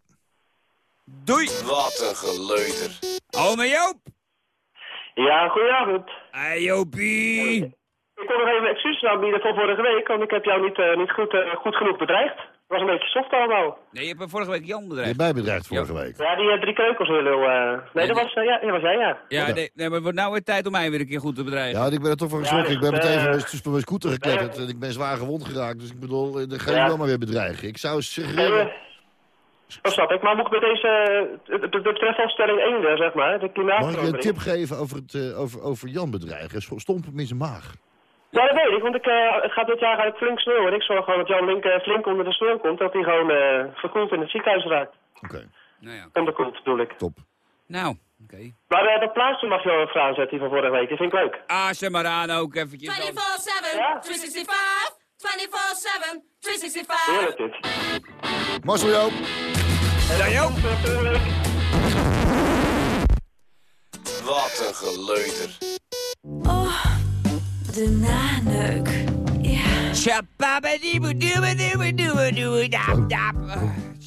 Doei. Wat een geleuter. Ome Joop. Ja, goedenavond. Hey Jopie. Ik wil nog even excuses aanbieden voor vorige week, want ik heb jou niet, eh, niet goed, eh, goed genoeg bedreigd. Het was een beetje soft allemaal. Nee, je hebt vorige week Jan Je bedreigd. hebt mij bedreigd vorige week. Ja, die eh, drie keukels heel heel... eh, Nee, dat was, eh, ja, dat was jij, ja. Ja, nee, nee, maar het wordt nou weer tijd om mij weer een keer goed te bedreigen. Ja, ik ben er toch van geschrokken. Ja, ik ben dus, meteen eh, mijn, van mijn scooter gekletterd en ik ben zwaar gewond geraakt. Dus ik bedoel, dan ga je Ja. wel maar weer bedreigen. Ik zou eh, dat snap ik. Maar moet ik met deze... eh, Het het betreft al stelling 1, eh, zeg maar, de Mag ik je klimaatverandering. een tip geven over, het, eh, over, over Jan bedreigen? Sto- Stomp hem in zijn maag. Ja, dat weet ik, want ik, eh, het gaat dit jaar eigenlijk flink sneeuwen. En ik zorg gewoon dat Jan Link flink onder de sneeuw komt, dat hij gewoon eh, verkoeld in het ziekenhuis raakt. Oké, Nou ja, Onderkoeld, bedoel ik. top. nou, oké. Maar eh, dat plaatsje mag je wel even aanzetten die van vorige week, die vind ik leuk. Ah, ze maar aan ook eventjes. dan. 24-7, 365, 24-7, 365. Heerlijk dit. Marcel Joop. Ja, Joop. Wat een geleuter. Oh, de naneuk. Ja. Shababadiboedoebedoebedoebedoebedoebedap.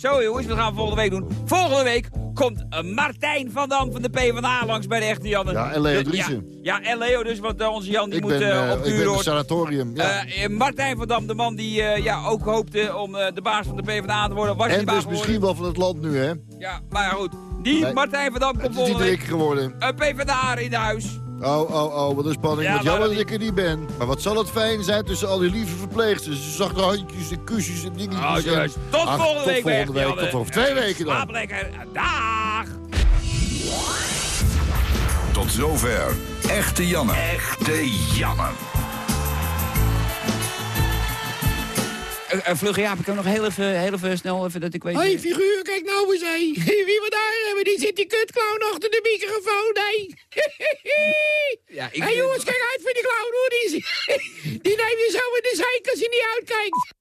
Zo jongens, we gaan volgende week doen. Volgende week komt eh, Martijn van Dam van de PvdA langs bij de echte Janne. Ja, en Leo De-. Ja, ja, en Leo dus, want eh, onze Jan die Ik moet ben, eh, op ik de ben uur in hoor. het sanatorium. Ja. Martijn van Dam, de man die ja, ook hoopte om de baas van de PvdA te worden, was en baas dus misschien wel van het land nu, hè? Ja, maar goed. Die Nee, Martijn van Dam komt Het is volgende week. geworden. Een PvdA in huis. Oh, oh, oh, wat een spanning. Ja, wat jammer dat ik er niet ben. Maar wat zal het fijn zijn tussen al die lieve verpleegsters. Ze zag de handjes en kusjes en dingetjes. Oh, en- jongens, tot Ach, volgende week. Tot volgende week. Tot over twee weken dan. Slaap lekker. Dag. Tot zover. Echte Janne. Echte Janne. Uh, vlug, ja, ik kan nog heel even, heel even snel even dat ik weet... Hey, figuur, kijk nou eens, hé. Wie we daar hebben, die zit die kutclown achter de microfoon, hé. Ja, ik- Hé, jongens, kijk uit voor die clown, hoor. Die, die neemt je zo in de zeik als je niet uitkijkt.